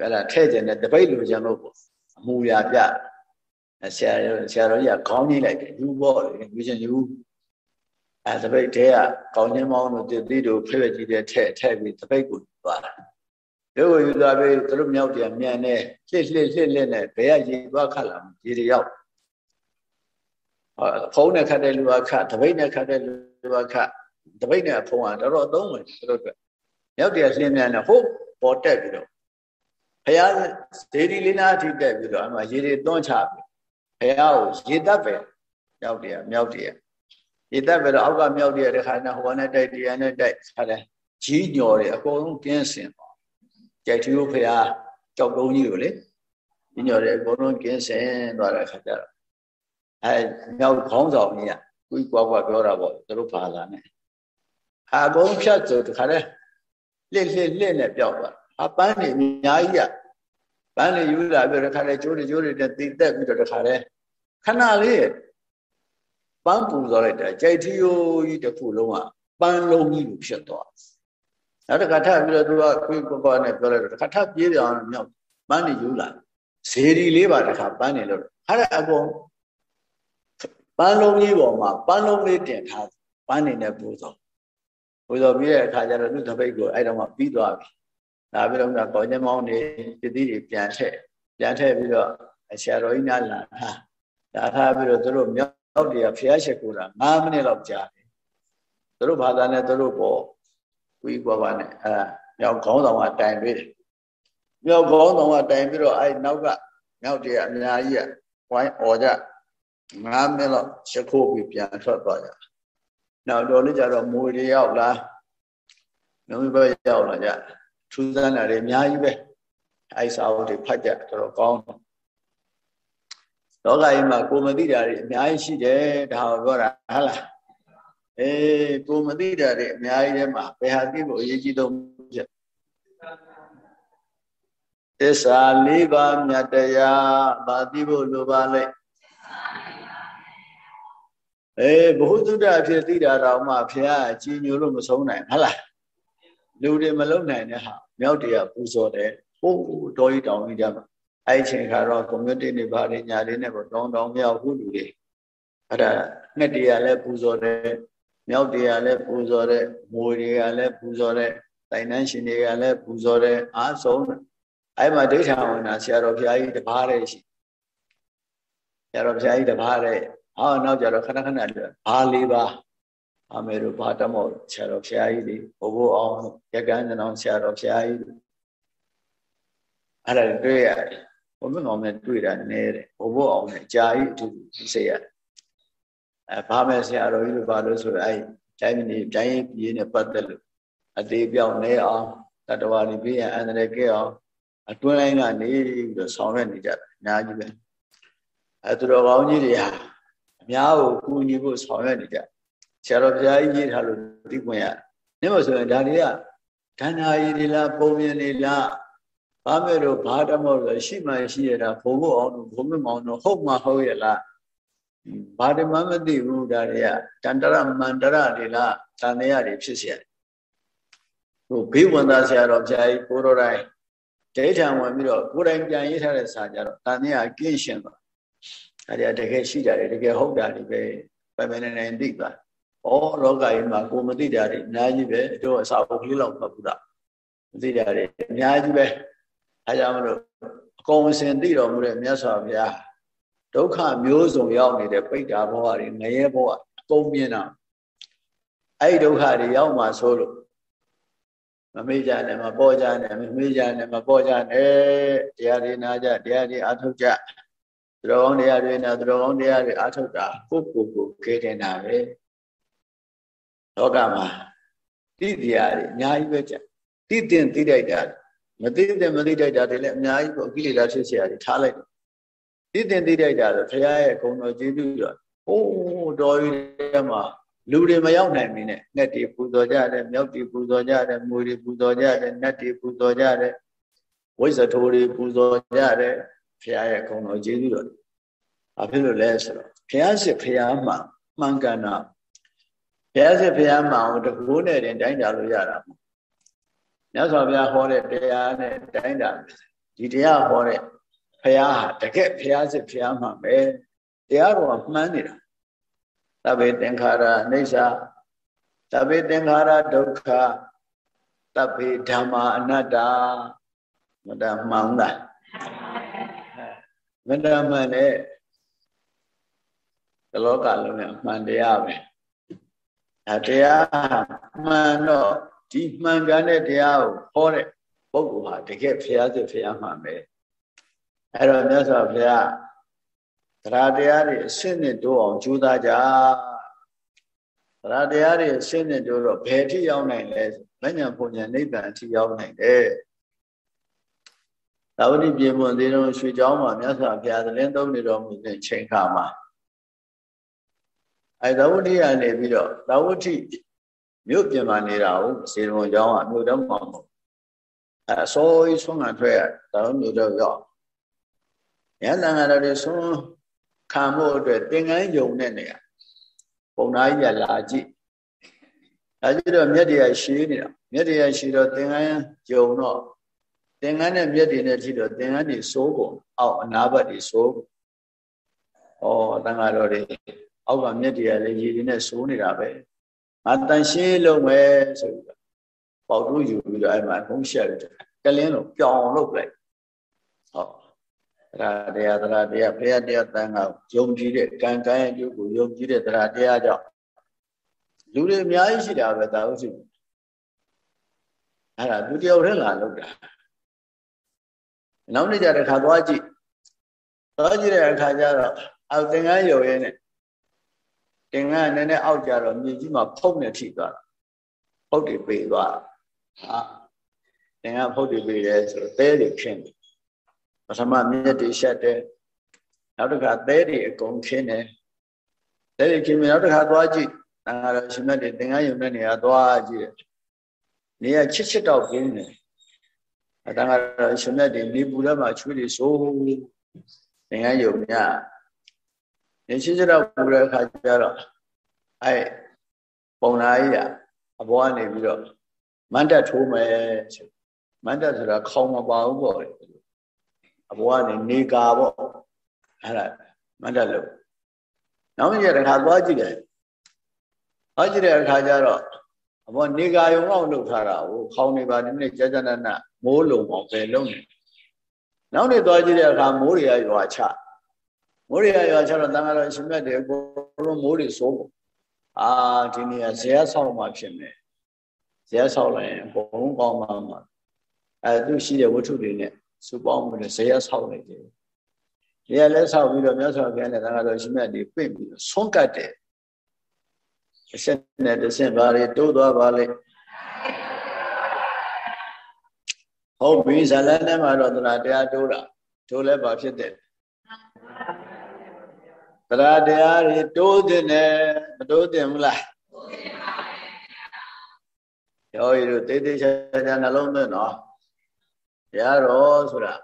အဲ့ဒါထဲ့ကျင်တဲ့တပိတ်လိုချင်လို့ပေါ့အမူအရာပြဆရာဆရာတော်ကြီးကခေါင်းကြီးလိုက်တယ်ယူပေါ့လေယူချင်ယူ အဲတပိတ်တဲကကောင်းချင်းမောင်းတို့တိတို့ဖဲ့ကြီးတဲ့ထဲ့ထဲ့ပြီးတပိတ်ကိုသွားတာဒီကိုယူသွားပြီးသူတို့မြောက်တယ်မြန်နေလှစ်လှစ်လှစ်လှစ်နဲ့ဘယ်ကရေသွားခတ်လာရေတွေရောက်ဖုံးနဲ့ခတ်တဲ့လူကခတ်တပိတ်နဲ့ခတ်တဲ့လူကခတ်တပိတ်နဲ့ဖုံးကတော်တော်အသုံးဝင်သူတို့ကမြောက်တယ်လှင်းမြန်နဲ့ဟုတ်ပေါ်တက်ပြီးတော့ဘုရားဒေဒီလေးနာအထိတက်ပြီးတော့အမှရေတွေသွန်းချပြီးဘုရားကိုရေတတ်ပဲမြောက်တယ်မြောက်တယ် ရေတတ်ပဲတော့အောက်ကမြောက်တယ်တခါနဲ့ဟိုနဲ့တိုက်တရားနဲ့တိုက်ခါတယ်ကြီးညော်တယ်အကုန်လုံးကင်းစင်သွားကြိုက်ထီကိုဖရာကြောက်ကုန်းကြီးကိုလေကြီးညော်တယ်အကုန်လုံးကင်းစင်သွားတဲ့ခါကျတော့အဲမြောက်ခေါင်းဆောင်ကြီးကကိုကြီးကွာကွာပြောတာပေါ့သူတို့ဘာသာနဲ့အကုန်ဖြတ်ဆိုတခါလဲလှစ်လှစ်လှစ်နဲ့ပြောက်သွားအပန်းနေအများကြီးကပန်းနေယူလာပြီးတော့တခါလဲကျိုးတွေကျိုးတွေနဲ့တည်တက်ပြီးတော့တခါလဲခဏလေး ပန်းပူသွားလိုက်တာကြိုက်ထီယိုကြီးတစ်ခုလုံးကပန်းလုံးကြီးလိုဖြစ်သွားနောက်တစ်ခါထပ်ပြီးတော့သူကခွေးကွာနဲ့ပြောလိုက်တော့တစ်ခါထပ်ပြေးတယ်အောင်မြောက်ပန်းနေယူလာဇေဒီလေးပါတစ်ခါပန်းနေလို့ဟာတဲ့အကုန်ပန်းလုံးကြီးပေါ်မှာပန်းလုံးလေးတင်ထားပန်းနေနဲ့ပူသောပူသောပြီးတဲ့အခါကျတော့သူ့တပိတ်ကိုအဲ့တော့မှပြီးသွားပြီဒါပြီးတော့ကကောင်းကျမောင်းနေတတိတွေပြန်ထည့်ပြန်ထည့်ပြီးတော့ဆရာတော်ကြီးများလာထားလာထားပြီးတော့သူတို့မြောက် တည်းဖျားချက်ကိုတာ9မိနစ်လောက်ကြာတယ်သူတို့ဘာသာနဲ့သူတို့ပေါ်ဝီကွာပါနဲ့အဲမြောက်ခေါင်းဆောင်ကတိုင်ပေးတယ်မြောက်ခေါင်းဆောင်ကတိုင်ပြီးတော့အဲနောက်ကမြောက်တည်းအများကြီးကဝိုင်းអော်ကြ9မိနစ်လောက်ချက်ခိုးပြီးပြန်ထွက်သွားကြနောက်တော့လည်းကြတော့မွေတွေရောက်လာလုံးဝပဲရောက်လာကြထူးဆန်းတာတွေအများကြီးပဲအဲစာအုပ်တွေဖတ်ကြတော်တော်ကောင်းတယ် လောကကြီးမှာကိုမသိတာတွေအများကြီးရှိတယ်ဒါကိုပြောတာဟုတ်လားအေးကိုမသိတာတွေအများကြီးထဲမှာဘယ်ဟာသိဖို့အရေးကြီးဆုံးဖြစ်သစ္စာလေးပါးမြတ်တရားဗာသိဖို့လိုပါလေအေးဘုဟုတုဒ္ဒအဖြစ်သိတာတော့မှဖះအကြီးညိုလို့မဆုံးနိုင်ဟုတ်လားလူတွေမလုံနိုင်တဲ့ဟာမြောက်တရားပူဇော်တယ်ဟိုးတော်ကြီးတောင်ကြီးကြမှာ အဲ့ဒီချိန်ခါတော့ကွန်မြူနတီတွေဘာတွေညာလေးနဲ့ပေါ့တောင်းတောင်းမြောက်ဟုလူတွေအဲ့ဒါငှက်တွေကလည်းပူဇော်တယ်မြောက်တွေကလည်းပူဇော်တယ်မွေတွေကလည်းပူဇော်တယ်တိုင်တန်းရှင်တွေကလည်းပူဇော်တယ်အားဆုံးအဲ့မှာဒိဋ္ဌာဝနာဆရာတော်ဘုရားကြီးတပါးတည်းရှိဆရာတော်ဘုရားကြီးတပါးတည်းဟောနောက်ကြတော့ခဏခဏဘာလေးပါအမေတို့ဘာတမောဆရာတော်ဘုရားကြီးတွေဘိုးဘိုးအောင်ရကန်းကျွန်တော်ဆရာတော်ဘုရားကြီးအဲ့ဒါတွေ့ရတယ် ဘုံမမောင်နဲ့တွေ့တာနည်းတယ်ဘိုးဘိုးအောင်နဲ့ကြာကြီးအတူတူသိရတယ်အဲဘာမဲ့ဆရာတော်ကြီးတို့ဘာလို့ဆိုတော့အဲတိုင်းနေတိုင်းပြည်နဲ့ပတ်သက်လို့အသေးပြောင်းနေအောင်တတဝါတွေပြည့်ရန်အန္တရာယ်ကဲအောင်အတွင်းတိုင်းကနေပြီးတော့ဆောင်ရွက်နေကြတယ်အများကြီးပဲအဲသူတော်ကောင်းကြီးတွေဟာအများကိုကူညီဖို့ဆောင်ရွက်နေကြဆရာတော်ဘုရားကြီးရေးထားလို့သိခွင့်ရနေမဆိုရင်ဒါတွေကဌာနာကြီးတွေလားပုံမြင်တွေလား ဘာမဲ့တော့ဘာတမောလို့ရှိမှရှိရတာဘုံဘုံအောင်ဘုံမမောင်တော့ဟုတ်မှဟုတ်ရလားဘာတမှမသိဘူးဒါတွေကတန္တရမန္တရတွေလားတန်ရတွေဖြစ်เสียဟိုဘေးဝန်သားဆရာတော်ဘုရားကြီးကိုတော်တိုင်းဒိဋ္ဌံဝင်ပြီးတော့ကိုယ်တိုင်ပြန်ရေးထားတဲ့စာကြတော့တန်ရကင်းရှင်သွားဒါတွေကတကယ်ရှိကြတယ်တကယ်ဟုတ်တာတွေပဲပဲပဲနေနေသိသွားဩလောကကြီးမှာကိုမသိတာတွေအများကြီးပဲတို့အစာအုပ်ကလေးလောက်မှတ်ဘူးတာမသိတာတွေအများကြီးပဲ အဲကြောင့်မလို့အကုန်စင်သိတော်မူတဲ့မြတ်စွာဘုရားဒုက္ခမျိုးစုံရောက်နေတဲ့ပိဋ္ဌာဘဝတွေငရဲဘဝအကုန်မြင်တာအဲ့ဒီဒုက္ခတွေရောက်မှဆိုလို့မမေ့ကြနဲ့မပေါ်ကြနဲ့မမေ့ကြနဲ့မပေါ်ကြနဲ့တရားတွေနာကြတရားတွေအားထုတ်ကြသူတော်ကောင်းတရားတွေနာသူတော်ကောင်းတရားတွေအားထုတ်တာကိုကိုကိုခဲတင်တာပဲလောကမှာတိတရားတွေအများကြီးပဲကြတိတင်တိတိုက်တာ မသိတဲ့မသိတိုက်တာတွေလည်းအများကြီးပေါ့ကိလေသာဖြစ်เสียတွေထားလိုက်တိတင်တိတိုက်တာဆိုဘုရားရဲ့ဂုဏ်တော်ကျေးဇူးတော်ဟိုးတော်ကြီးထဲမှာလူတွေမရောက်နိုင်မင်းနဲ့ငှက်တွေပူဇော်ကြတယ်မြောက်တွေပူဇော်ကြတယ်မွေတွေပူဇော်ကြတယ်နတ်တွေပူဇော်ကြတယ်ဝိဇ္ဇထိုးတွေပူဇော်ကြတယ်ဘုရားရဲ့ဂုဏ်တော်ကျေးဇူးတော်ဘာဖြစ်လို့လဲဆိုတော့ဘုရားစစ်ဘုရားမှမှန်ကန်တာဘုရားစစ်ဘုရားမှအောင်တကူနဲ့တင်တိုင်းတာလို့ရတာမဟုတ် မြတ်စွာဘုရားဟောတဲ့တရားနဲ့တိုင်းတာဒီတရားဟောတဲ့ဘုရားဟာတကယ်ဘုရားစစ်ဘုရားမှပဲတရားတော်မှန်နေတာသဗ္ဗေသင်္ခါရအိဋ္ဌာသဗ္ဗေသင်္ခါရဒုက္ခသဗ္ဗေဓမ္မာအနတ္တမတမှန်လားမတမှန်တဲ့ဒီလောကလုံးနဲ့အမှန်တရားပဲအဲတရားမှန်တော့ ဒီမှန်ကန်တဲ့တရားကိုဟောတဲ့ပုဂ္ဂိုလ်ဟာတကယ်ဖျားစစ်ဖျားမှန်ပဲအဲ့တော့မြတ်စွာဘုရားတရားတရားတွေအစစ်နဲ့တိုးအောင်ကြိုးစားကြတရားတရားတွေအစစ်နဲ့တိုးတော့ဘယ်ထိရောက်နိုင်လဲမညံပုံညာနိဗ္ဗာန်အထိရောက်နိုင်တယ်သာဝတိပြေမွန်သေးတော်ရွှေချောင်းမှာမြတ်စွာဘုရားသလင်းသုံးနေတော်မူတဲ့ချိန်ခါမှာအဲသာဝတိရနေပြီးတော့သာဝတိ မြို့ပြင်မှာနေတာကိုစေတဝန်ကျောင်းကမြို့တော်မှာမဟုတ်အဲအစိုးရဆုံးကထွက်ရဒါတော့မြို့တော်ရောက်ရဟန်းတန်ခါတော်တွေဆုံးခံဖို့အတွက်သင်္ကန်းယုံတဲ့နေရာပုံနာကြီးကလာကြည့်ဒါကြည့်တော့မြက်တရားရှည်နေတာမြက်တရားရှည်တော့သင်္ကန်းယုံတော့သင်္ကန်းနဲ့မြက်တွေနဲ့ကြည့်တော့သင်္ကန်းတွေစိုးကုန်အောက်အနာဘတ်တွေစိုးဩတန်ခါတော်တွေအောက်ကမြက်တရားလည်းရည်ရည်နဲ့စိုးနေတာပဲ ငါတန်ရှင်းလုံးပဲဆိုပြီးတော့ပေါက်တူးယူပြီးတော့အဲ့မှာခုံးရှက်တယ်ကလင်းလို့ပြောင်းလုပ်လိုက်ဟောတရားတရားတရားတရားဘုရားတရားတန်ခါယုံကြည်တဲ့ကံကံရဲ့အကျိုးကိုယုံကြည်တဲ့တရားတရားကြောင့်လူတွေအများကြီးရှိတာပဲသာဟုတ်ရှိအဲ့ဒါသူတယောက်တည်းလာလောက်တာနောက်နေ့ကျတဲ့ခါသွားကြည့်သွားကြည့်တဲ့အခါကျတော့အောက်သင်္ကန်းယုံရဲနဲ့ သင်္ကန်းနည်းနည်းအောက်ကျတော့မြေကြီးမှာဖုတ်နေထိသွားဖုတ်တွေပေသွားဟာသင်္ကန်းဖုတ်တွေပေတယ်ဆိုတော့သဲတွေခင်းတယ်ပထမမြက်တွေရှက်တယ်နောက်တစ်ခါသဲတွေအကုန်ခင်းတယ်သဲတွေခင်းပြီးနောက်တစ်ခါသွားကြည့်တန်ခါရရှင်မြတ်တွေသင်္ကန်းယုံတဲ့နေရာသွားကြည့်တယ်နေရာချစ်ချစ်တော့ပြင်းတယ်အတန်ခါရရှင်မြတ်တွေနေပူထဲမှာချွေးတွေဆိုးသင်္ကန်းယုံည နေချစ်ချစ်တော့ပူတဲ့အခါကျတော့အဲပုံနာကြီးကအဘောကနေပြီးတော့မန္တထိုးမယ်ဆိုမန္တဆိုတာခေါင်းမပါဘူးပေါ့အဘောကနေနေကာပေါ့အဲ့ဒါမတ်တက်လို့နောက်ကြတဲ့ခါသွားကြည့်တယ်သွားကြည့်တဲ့အခါကျတော့အဘောနေကာယုံတော့လုပ်ထားတာကိုခေါင်းနေပါဒီနေ့ကြာကြာနာနာမိုးလုံအောင်ပဲလုံးနေနောက်နေ့သွားကြည့်တဲ့အခါမိုးတွေကရွာချမိုးတွေ ကရွာချတော့တန်ခါတော့ရှင်မြတ်တယ်ကိုလုံးမိုးတွေစိုးပေါ့အာဒီနေ့ကဇေယျဆောက်မှဖြစ်မယ်ဇေယျဆောက်လိုက်ရင်ဘုံကောင်းမှမှာအဲသူရှိတဲ့ဝတ္ထုတွေနဲ့စုပေါင်းပြီးတော့ဇေယျဆောက်လိုက်တယ်ဇေယျလည်းဆောက်ပြီးတော့မြတ်စွာဘုရားနဲ့တန်ခါတော့ရှင်မြတ်တွေပြင့်ပြီးတော့ဆွန့်ကတ်တယ်အဆက်နဲ့တစ်ဆင့်ပါလေတိုးသွားပါလေဟုတ်ပြီဇလန်းထဲမှာတော့တရားတရားတိုးတာတိုးလဲပါဖြစ်တယ် တရားတရားတွေတိုးတင်တယ်မတိုးတင်ဘူးလားယောဂီတို့တေးသေးချာချာနှလုံးသွင်းတော့တရားတော်ဆိုတာ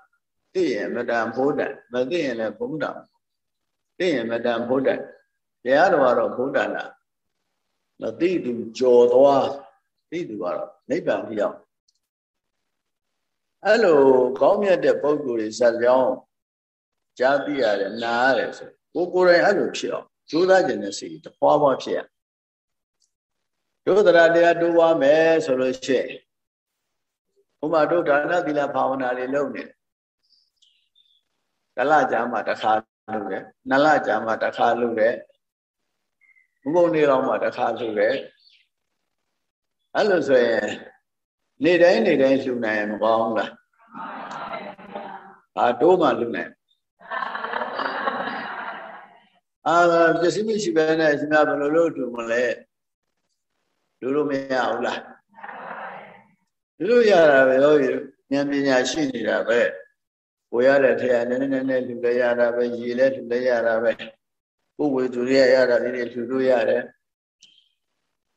သိရင်မတန်ဖိုးတန်မသိရင်လည်းဘုံတန်သိရင်မတန်ဖိုးတန်တရားတော်ကတော့ဘုံတန်တာတော့သိသူကြော်သွားသိသူကတော့နိဗ္ဗာန်ပြောင်းအဲ့လိုကောင်းမြတ်တဲ့ပုဂ္ဂိုလ်တွေဇက်ကြောင်းကြားသိရတယ်နားရတယ်ဆို ကိုကိုယ်တိုင်အဲ့လိုဖြစ်အောင်ကြိုးစားခြင်းနဲ့စိတ်တပွားပွားဖြစ်ရတို့တရားတရားတိုးပွားမယ်ဆိုလို့ရှိရင်ဥမာတို့ဒါနသီလဘာဝနာတွေလုပ်နေတယ်တလကြာမှတစ်ခါလုပ်တယ်နှစ်လကြာမှတစ်ခါလုပ်တယ်ဘုံဘုံနေတော့မှတစ်ခါလုပ်တယ်အဲ့လိုဆိုရင်နေတိုင်းနေတိုင်းလှူနိုင်ရင်မကောင်းဘူးလားအာတိုးမှလှူနိုင် အာပစ္စည်းမရှိဘဲနဲ့ရှင်များဘယ်လိုလုပ်တူမလဲလူလို့မရဘူးလားလူလို့ရတာပဲဟုတ်ရဲ့ဉာဏ်ပညာရှိနေတာပဲကိုရတဲ့ထရနည်းနည်းနည်းလှူလဲရတာပဲရည်လဲလှူလဲရတာပဲကိုဝေသူရရတာလေးတွေလှူလို့ရတယ်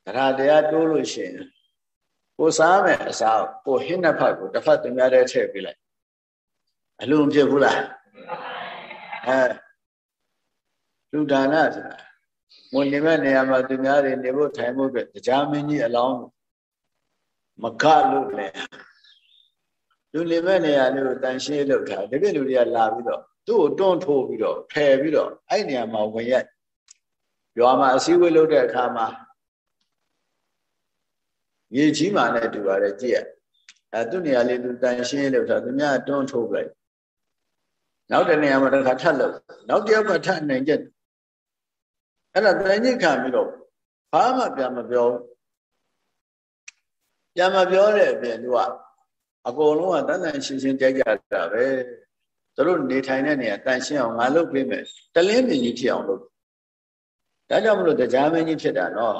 တရားတရားတိုးလို့ရှိရင်ကိုစားမယ်အစားကိုဟင်းနှစ်ဖက်ကိုတစ်ဖက်သူများတဲ့ထည့်ပေးလိုက်အလုံးဖြစ်ဘူးလားအဲ လူဒါနဆိုတာမွန်နေမဲ့နေရာမှာသူများတွေနေဖို့ထိုင်ဖို့အတွက်တရားမင်းကြီးအလောင်းမကလို့လေလူနေမဲ့နေရာလေးကိုတန်ရှင်းလုပ်ထားတကယ်လူတွေကလာပြီးတော့သူ့ကိုတွန်းထိုးပြီးတော့ဖယ်ပြီးတော့အဲ့နေရာမှာဝင်ရိုက်ရွာမှာအစည်းအဝေးလုပ်တဲ့အခါမှာရေကြီးမှနဲ့တူပါတယ်ကြည့်ရအဲသူ့နေရာလေးသူတန်ရှင်းလုပ်ထားသူများတွန်းထိုးလိုက်နောက်တနေရာမှာတစ်ခါထပ်လုပ်နောက်တစ်ယောက်ကထပ်နိုင်ချက် အဲ့ဒါတန်ညစ်ခံပြီးတော့ဘာမှပြန်မပြောပြန်မပြောတဲ့အပြင်သူကအကုန်လုံးကတန်တန်ရှင်းရှင်းကြိုက်ကြတာပဲသူတို့နေထိုင်တဲ့နေရာတန်ရှင်းအောင်ငါလုပ်ပေးမယ်တလင်းမြင်ကြီးဖြစ်အောင်လုပ်ဒါကြောင့်မလို့တရားမင်းကြီးဖြစ်တာနော်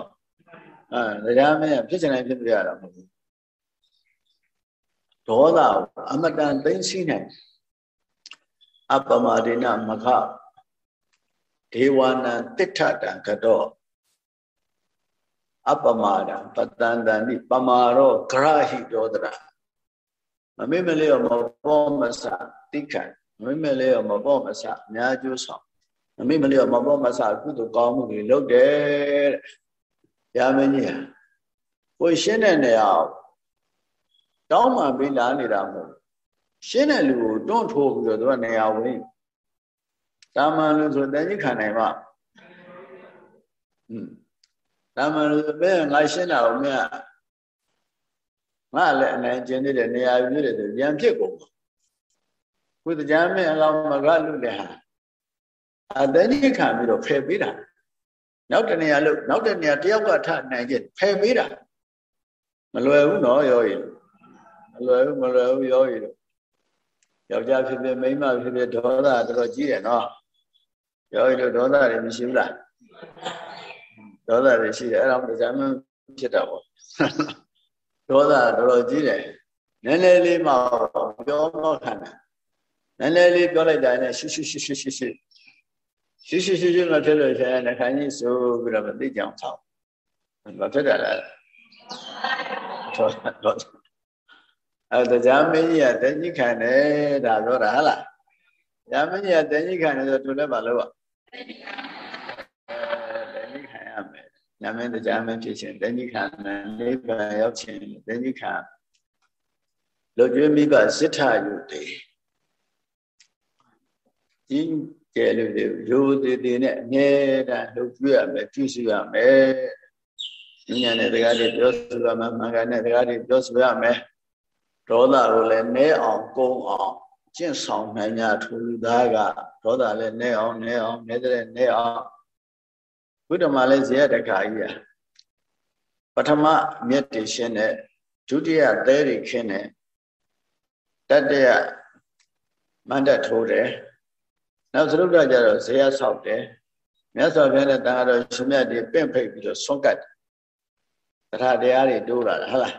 အဲတရားမင်းဖြစ်ချင်တိုင်းဖြစ်ပြရတာမဟုတ်ဘူးဒေါသအမတန်သိမ့်စီးနိုင်အပမဒိနမခ ဒေဝနံတိဋ္ဌတံကတော့အပမာဒံပတန်တန်နိပမာရောဂရဟိတောတရာမမေ့မလေးရောမပေါ်မစတိခံမမေ့မလေးရောမပေါ်မစအများကျိုးဆောင်မမေ့မလေးရောမပေါ်မစကုသိုလ်ကောင်းမှုတွေလုပ်တယ်တဲ့။ရာမင်းကြီးဟာကိုရှင်းတဲ့နေရာတောင်းမှပေးလာနေတာမဟုတ်ရှင်းတဲ့လူကိုတွန့်ထိုးပြီးတော့သူကနေရာဝင် တာမန်လို့ဆိုတန်ကြီးခံနိုင်ပါอืมတာမန်လို့ပဲငါရှင်းတာကိုမြတ်ငါလည်းအနိုင်ကျင်းနေတဲ့နေရာပြည့်တယ်ဆိုရံဖြစ်ကုန်ကိုယ်တရားမင်းအလောင်းမကလူလည်းဟာအတန်ကြီးခံပြီးတော့ဖယ်ပေးတာနောက်တနေရာလို့နောက်တနေရာတယောက်ကထနိုင်ချက်ဖယ်ပေးတာမလွယ်ဘူးနော်ရောရည်မလွယ်ဘူးမလွယ်ဘူးရောရည်တို့ယောက်ျားဖြစ်ဖြစ်မိန်းမဖြစ်ဖြစ်ဒေါသတော်တော်ကြီးတယ်နော် ယောဂီတို့ဒေါသတွေမရှိဘူးလားဒေါသတွေရှိတယ်အဲ့ဒါမှဇာမဖြစ်တာပေါ့ဒေါသတော်တော်ကြီးတယ်နည်းနည်းလေးမှပြောမခံတယ်နည်းနည်းလေးပြောလိုက်တာနဲ့ရှုရှုရှုရှုရှုရှုရှုရှုရှုရှုမဖြစ်လို့ရှိရင်နှခမ်းကြီးဆိုပြီးတော့မသိကြအောင်ဆောက်ဘာဖြစ်တာလဲတော့အဲတရားမင်းကြီးကတကြီးခံတယ်ဒါပြောတာဟုတ်လား တရားမင်းကြီးကတကြီးခံတယ်ဆိုသူလည်းမလုပ်อ่ะအဲတကြီးခံရမယ်နာမည်တရားမင်းဖြစ်ခြင်းတကြီးခံမယ်နိဗ္ဗာန်ရောက်ခြင်းတကြီးခံလွတ်ကျွေးမိဘစစ်ထယုတေကြီးကျယ်လို့ရိုးသေးသေးနဲ့အမြဲတမ်းလှုပ်ကျွေးရမယ်ပြုစုရမယ်ဉာဏ်နဲ့တရားတွေပြောဆိုရမယ်မှန်ကန်တဲ့တရားတွေပြောဆိုရမယ်ဒေါသကိုလည်းနဲအောင်ကုန်းအောင် ကျင့်ဆောင်နိုင်ကြထူလူသားကဒေါသလည်းနဲအောင်နဲအောင်နဲတဲ့နဲအောင်ဘုဒ္ဓမှာလည်းဇေယတခါကြီးอ่ะပထမမြတ်တေရှင်းတဲ့ဒုတိယသဲတွေခင်းတဲ့တတိယမန္တထိုးတယ်နောက်သရုပ်ကကြတော့ဇေယဆောက်တယ်မြတ်စွာဘုရားနဲ့တန်ခါတော်ရှင်မြတ်တွေပင့်ဖိတ်ပြီးတော့ဆွန့်ကတ်တယ်တရားတရားတွေတိုးလာတာဟုတ်လား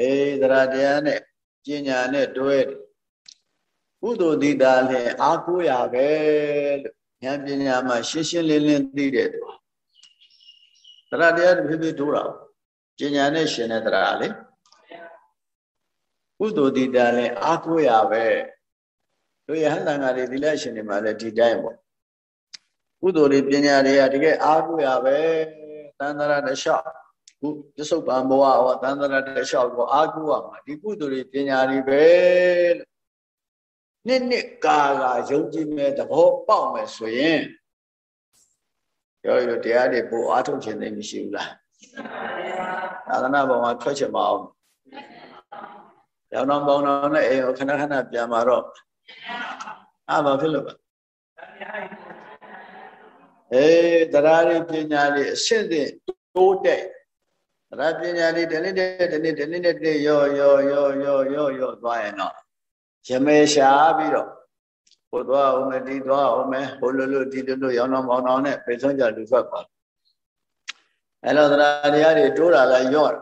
အေးတရားတရားနဲ့ပညာနဲ့တွဲတယ် ကုသိုလ်ဒီတာလည်းအားကိုးရပဲလို့ဉာဏ်ပညာမှာရှင်းရှင်းလင်းလင်းသိတဲ့သူတရားတရားတစ်ဖြည်းဖြည်းတိုးတာပညာနဲ့ရှင်တဲ့တရားလေကုသိုလ်ဒီတာလည်းအားကိုးရပဲတို့ယဟန်တန်ဃာတွေဒီလက်ရှင်တွေမှာလည်းဒီတိုင်းပေါ့ကုသိုလ်တွေပညာတွေကတကယ်အားကိုးရပဲသန္တရာတလျှောက်ခုပစ္စုပန်ဘဝဟောသန္တရာတလျှောက်ကိုအားကိုးရမှာဒီကုသိုလ်တွေပညာတွေပဲလို့ နှစ်နှစ်ကာကာယုံကြည်မဲ့သဘောပေါက်မယ်ဆိုရင်ရောရောတရားတွေပို့အားထုတ်ခြင်းသိမရှိဘူးလားသာသနာ့ဘုံမှာထွက်ချင်မအောင်ရောင်တော်ပေါင်းတော်နဲ့အိမ်ကိုခဏခဏပြန်มาတော့အာဘာဖြစ်လို့ပါအေးတရားတွေပညာတွေအရှင်းတဲ့တိုးတက်တရားပညာတွေဒီနေ့တည်းဒီနေ့ဒီနေ့တည်းရောရောရောရောရောရောသွားရင်တော့ ရမေရှာပြီးတော့ဟိုသွားအောင်မယ်ဒီသွားအောင်မယ်ဟိုလိုလိုဒီလိုလိုရောင်းတော့မောင်းတော့နဲ့ပြေဆုံးကြလူထွက်ပါအဲ့လိုတရားတရားတွေတိုးတာလားရော့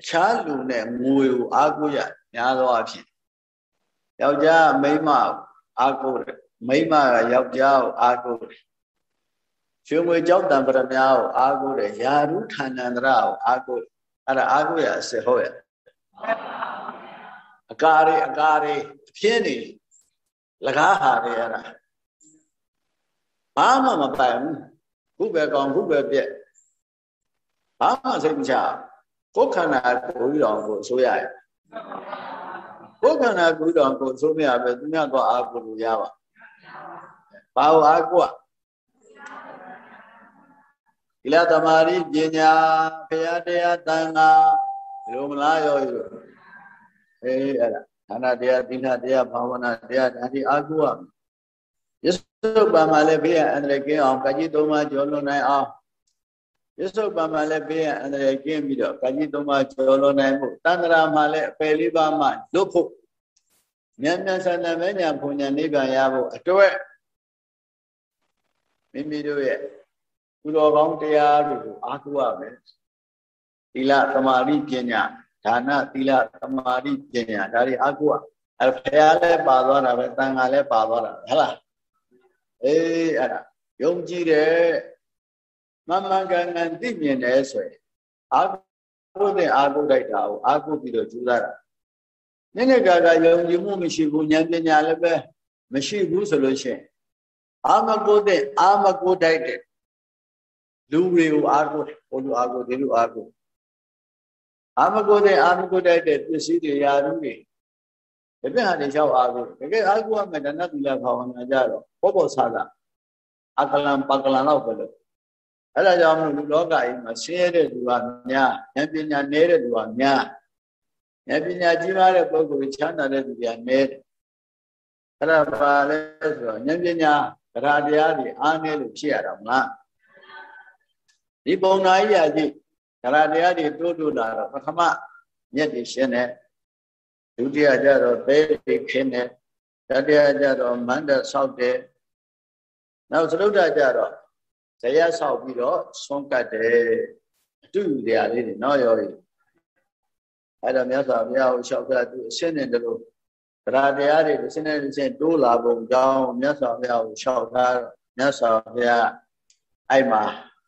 အခြားလူနဲ့ငွေကိုအားကိုးရများသောအားဖြင့်ယောက်ျားမိန်းမအားကိုးတယ်မိန်းမကယောက်ျားကိုအားကိုးတယ်ရွှေငွေကြောက်တံပရမများကိုအားကိုးတယ်ယာရုဌာဏန္တရကိုအားကိုးအဲ့ဒါအားကိုးရအစစ်ဟုတ်ရဲ့ အကာတွေအကာတွေအပြင်းနေလကားဟာတွေအဲ့ဒါဘာမှမပိုင်ဘူးခုပဲကောင်းခုပဲပြက်ဘာမှစိတ်မချကိုယ်ခန္ဓာကိုယ်တော်ကိုဆိုရရဲ့ကိုယ်ခန္ဓာကိုယ်တော်ကိုဆိုမရပဲသူများတော့အာကိုလို့ရပါဘာလို့အာကိုဒီလားတမာရီပညာဖရာတရားတန်ခါဘယ် လိုမလားရောရောအေးအဲ့ဒါဌာနတရားသီလတရားဘာဝနာတရားဒါဒီအာကိုရယသုပ္ပံမှာလည်းဘေးအန္တရာယ်ကင်းအောင်ကကြီးသုံးပါးကျော်လွန်နိုင်အောင်ယသုပ္ပံမှာလည်းဘေးအန္တရာယ်ကင်းပြီးတော့ကကြီးသုံးပါးကျော်လွန်နိုင်မှုတန္တရာမှာလည်းအပယ်လေးပါးမှလွတ်ဖို့မြန်မြန်ဆန်ဆန်ပဲညာဘုံညာနိဗ္ဗာန်ရဖို့အတွက်မိမိတို့ရဲ့ကုသိုလ်ကောင်းတရားတွေကိုအားကိုးရမယ် သီလသမာဓိပညာဒါနသီလသမာဓိပညာဒါတွေအားကိုးရအဲဖရာလည်းပါသွားတာပဲတန်ခါလည်းပါသွားတာဟုတ်လားအေးအဲ့ဒါယုံကြည်တယ်မမှန်ကန်ကန်သိမြင်တယ်ဆိုရင်အာကိုးတဲ့အာကိုးတိုက်တာကိုအာကိုးပြီးတော့ကြိုးစားတာနည်းနည်းကာကယုံကြည်မှုမရှိဘူးဉာဏ်ပညာလည်းပဲမရှိဘူးဆိုလို့ရှိရင်အာမကိုးတဲ့အာမကိုးတိုက်တဲ့လူတွေကိုအာကိုးတယ်ဟိုလူအာကိုးဒီလူအာကိုး အာမကိုးတဲ့အာမကိုးတိုက်တဲ့ပစ္စည်းတွေယာရုတွေဒီပြဟာတွေလျှောက်အာကိုးတကယ်အာကိုးရမယ်ဒါနသီလဘာဝနာကြတော့ဘောဘောဆာသာအကလံပကလံတော့ပဲလို့အဲ့ဒါကြောင့်မလို့လူလောကကြီးမှာဆင်းရဲတဲ့သူကများဉာဏ်ပညာနည်းတဲ့သူကများဉာဏ်ပညာကြီးမားတဲ့ပုဂ္ဂိုလ်ချမ်းသာတဲ့သူကနည်းတယ်အဲ့ဒါပါလဲဆိုတော့ဉာဏ်ပညာတရားတရားတွေအားနည်းလို့ဖြစ်ရတာမလားဒီပုံနာကြီးရာကြီး တရားတရားတွေတိုးတိုးလာတော့ပထမမျက်တွေရှင်းတယ်ဒုတိယကျတော့သဲတွေခင်းတယ်တတိယကျတော့မန္တဆောက်တယ်နောက်သရုတ်တကျတော့ဇယဆောက်ပြီးတော့ဆုံးကတ်တယ်အတူတူတရားလေးတွေနော်ရောကြီးအဲ့တော့မြတ်စွာဘုရားကိုလျှောက်တာသူအရှင်းနေတယ်လို့တရားတရားတွေအရှင်းနေတဲ့အချင်းတိုးလာပုံကြောင့်မြတ်စွာဘုရားကိုလျှောက်တာမြတ်စွာဘုရားအဲ့မှာ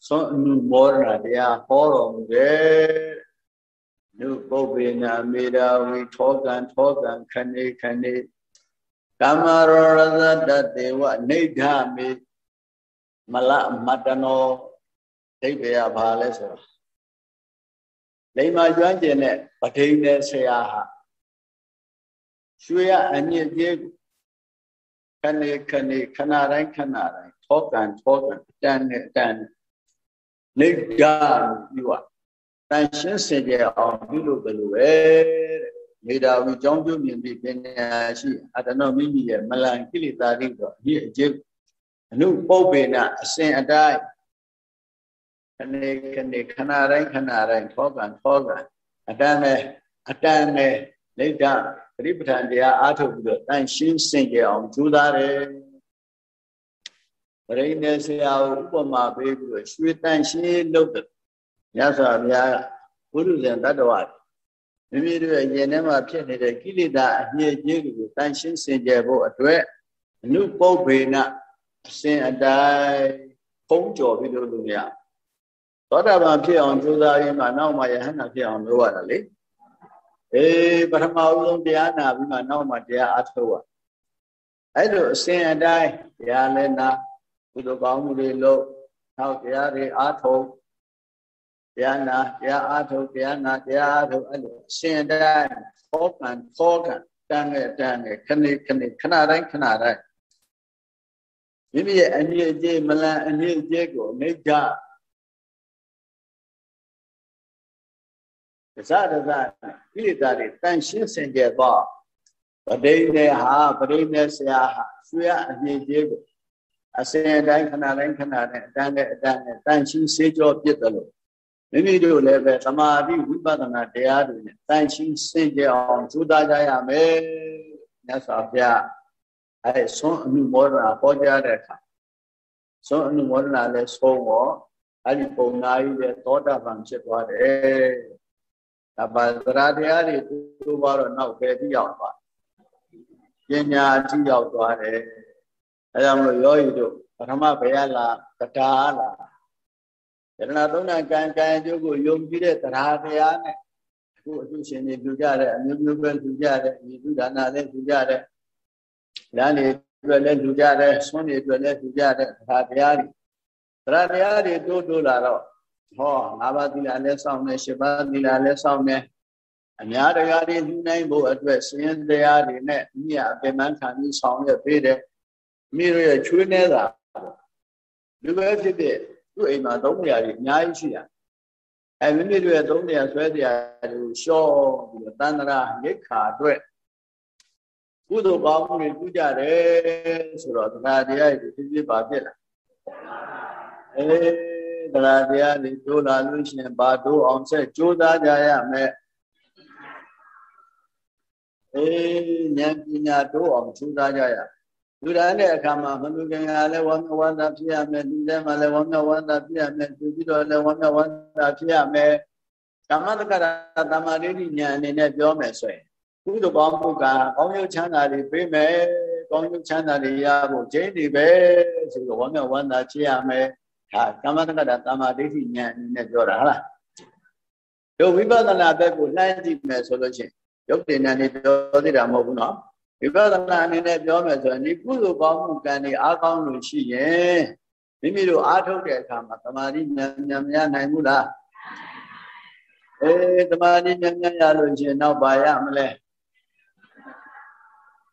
သွန်အနုမောဒနာတရားဟောတော်မူတယ်နုပုပ္ပေနာမေတာဝီထောကံထောကံခဏေခဏေကာမရောရဇတတေဝနေဋ္ဌမေမလမတနောဒိဗေယဘာလဲဆိုတော့လိမ္မာကျွမ်းကျင်တဲ့ပဋိနဲ့ဆရာဟာရွှေရအညစ်အကြေးခဏခဏခဏတိုင်းခဏတိုင်းထောကန်ထောကန်အတန်နဲ့အတန်နေ ကြပြီးပါတန်ရှင်းစင်ကြအောင်ပြုလို့ဘယ်လိုပဲတဲ့မေတ္တာဝီကြောင်းပြုမြင်ပြီးပညာရှိအတ္တနောမိမိရဲ့မလန်ကိလေသာတွေတော့အပြည့်အကျဉ်းအနုပုပ္ပေနအစဉ်အတိုင်းခဏခဏခဏတိုင်းခဏတိုင်းထောကန်ထောကန်အတန်နဲ့အတန်နဲ့လိဒ္ဓပရိပဋ္ဌာန်တရားအားထုတ်ပြီးတော့တန်ရှင်းစင်ကြအောင်ကြိုးစားတယ် ပရိနေဆရာကိုဥပမာပေးပြီးတော့ရွှေတန်ရှင်းလုပ်တယ်မြတ်စွာဘုရားကဘုရုဇဉ်တတ္တဝါမိမိတို့ရဲ့ရင်ထဲမှာဖြစ်နေတဲ့ကိလေသာအညစ်အကြေးတွေကိုတန်ရှင်းစင်ကြယ်ဖို့အတွက်အနုပုပ္ပေနအစဉ်အတိုင်းဖုံးကြော်ပြီးလို့လို့ရသောတာပန်ဖြစ်အောင်ကြိုးစားရင်းမှနောက်မှယဟန္တာဖြစ်အောင်လုပ်ရတာလေအေးပထမဦးဆုံးတရားနာပြီးမှနောက်မှတရားအထုတ်ရအဲ့လိုအစဉ်အတိုင်းတရားလည်းနာ ကုသိုလ်ကောင်းမှုတွေလုပ်နောက်တရားတွေအားထုတ်တရားနာတရားအားထုတ်တရားနာတရားအားထုတ်အဲ့လိုအစဉ်တိုင်းဖောကန်ဖောကန်တန်းနဲ့တန်းနဲ့ခဏခဏခဏတိုင်းခဏတိုင်းမိမိရဲ့အနည်းအကျေးမလန်အနည်းအကျေးကိုအိဋ္ဌဒဇဒဇကိလေသာတွေတန်ရှင်းစင်ကြယ်သွားပဋိနေဟာပဋိနေဆရာဟာဆွေရအမြင့်ကြီးကို အစဉ်အတိုင်းခဏတိုင်းခဏတိုင်းအတန်းနဲ့အတန်းနဲ့တန်ရှင်းစေကြောပြစ်တယ်လို့မိမိတို့လည်းပဲသမာဓိဝိပဿနာတရားတွေနဲ့တန်ရှင်းစင်ကြယ်အောင်ကြိုးစားကြရမယ်မြတ်စွာဘုရားအဲဆွမ်းအမှုမောဒနာဟောကြားတဲ့အခါဆွမ်းအမှုမောဒနာလည်းဆုံးတော့အဲ့ဒီပုံနာကြီးတဲ့သောတာပန်ဖြစ်သွားတယ်ဒါပါသရတရားတွေသူ့ဘာတော့နောက်ပဲပြီးရောက်သွားပညာအထိရောက်သွားတယ် အဲကြောင့်မလို့ယောဂီတို့ပထမဘယ်ရလာတရားလာယရဏသုံးနာကံကံအကျိုးကိုယုံကြည်တဲ့တရားတရားနဲ့အခုအထုရှင်တွေပြုကြတဲ့အမျိုးမျိုးပဲပြုကြတဲ့ဒီသုဒါနာလည်းပြုကြတဲ့လမ်းတွေအတွက်လည်းပြုကြတဲ့ဆွမ်းတွေအတွက်လည်းပြုကြတဲ့တရားတရားတွေတရားတရားတွေတိုးတိုးလာတော့ဟော၅ပါးသီလလည်းစောင့်နေ၈ပါးသီလလည်းစောင့်နေအများတရားတွေနှူးနိုင်ဖို့အတွက်စင်တရားတွေနဲ့မြတ်အပင်ပန်းခံပြီးဆောင်ရွက်ပေးတယ် မိရရဲ့ချွေးနေတာလူပဲဖြစ်ဖြစ်သူ့အိမ်မှာသုံးနေရာတွေအများကြီးရှိတာအဲမိမိတို့ရဲ့သုံးနေရာဆွဲတရားတွေကိုရှော့ပြီးတော့တန်တရာရိတ်ခါအတွက်ကုသိုလ်ကောင်းမှုတွေပြုကြတယ်ဆိုတော့တရားတရားတွေဖြစ်ဖြစ်ပါဖြစ်လာအေးတရားတရားတွေတိုးလာလို့ရှိရင်ဘာတိုးအောင်ဆက်ကြိုးစားကြရမယ်အေးဉာဏ်ပညာတိုးအောင်ကြိုးစားကြရ လူတိုင်းတဲ့အခါမှာမလူကင်ကလည်းဝမ်းမြောက်ဝမ်းသာဖြစ်ရမယ်လူတိုင်းမှာလည်းဝမ်းမြောက်ဝမ်းသာဖြစ်ရမယ်သူပြီးတော့လည်းဝမ်းမြောက်ဝမ်းသာဖြစ်ရမယ်ဓမ္မတက္ကရာတမာရိဋ္ဌဉာဏ်အနေနဲ့ပြောမယ်ဆိုရင်ကုသိုလ်ကောင်းမှုကကောင်းကျိုးချမ်းသာတွေပေးမယ်ကောင်းကျိုးချမ်းသာတွေရဖို့ကျင့်နေပဲဆိုတော့ဝမ်းမြောက်ဝမ်းသာဖြစ်ရမယ်ဒါကမ္မတက္ကတာတမ္မာဒိဋ္ဌိဉာဏ်အနေနဲ့ပြောတာဟုတ်လားတို့ဝိပဿနာဘက်ကိုလှမ်းကြည့်မယ်ဆိုလို့ရှိရင်ရုပ်တင်ဉာဏ်နေပြောသေးတာမဟုတ်ဘူးနော် ဝိပဿနာအနေနဲ့ပြောမယ်ဆိုရင်ဒီကုသိုလ်ကောင်းမှုကံတွေအားကောင်းလို့ရှိရင်မိမိတို့အားထုတ်တဲ့အခါမှာသမာဓိဉာဏ်ဉာဏ်မရနိုင်ဘူးလားအေးသမာဓိဉာဏ်ဉာဏ်ရလို့ရှိရင်နောက်ပါရမလဲ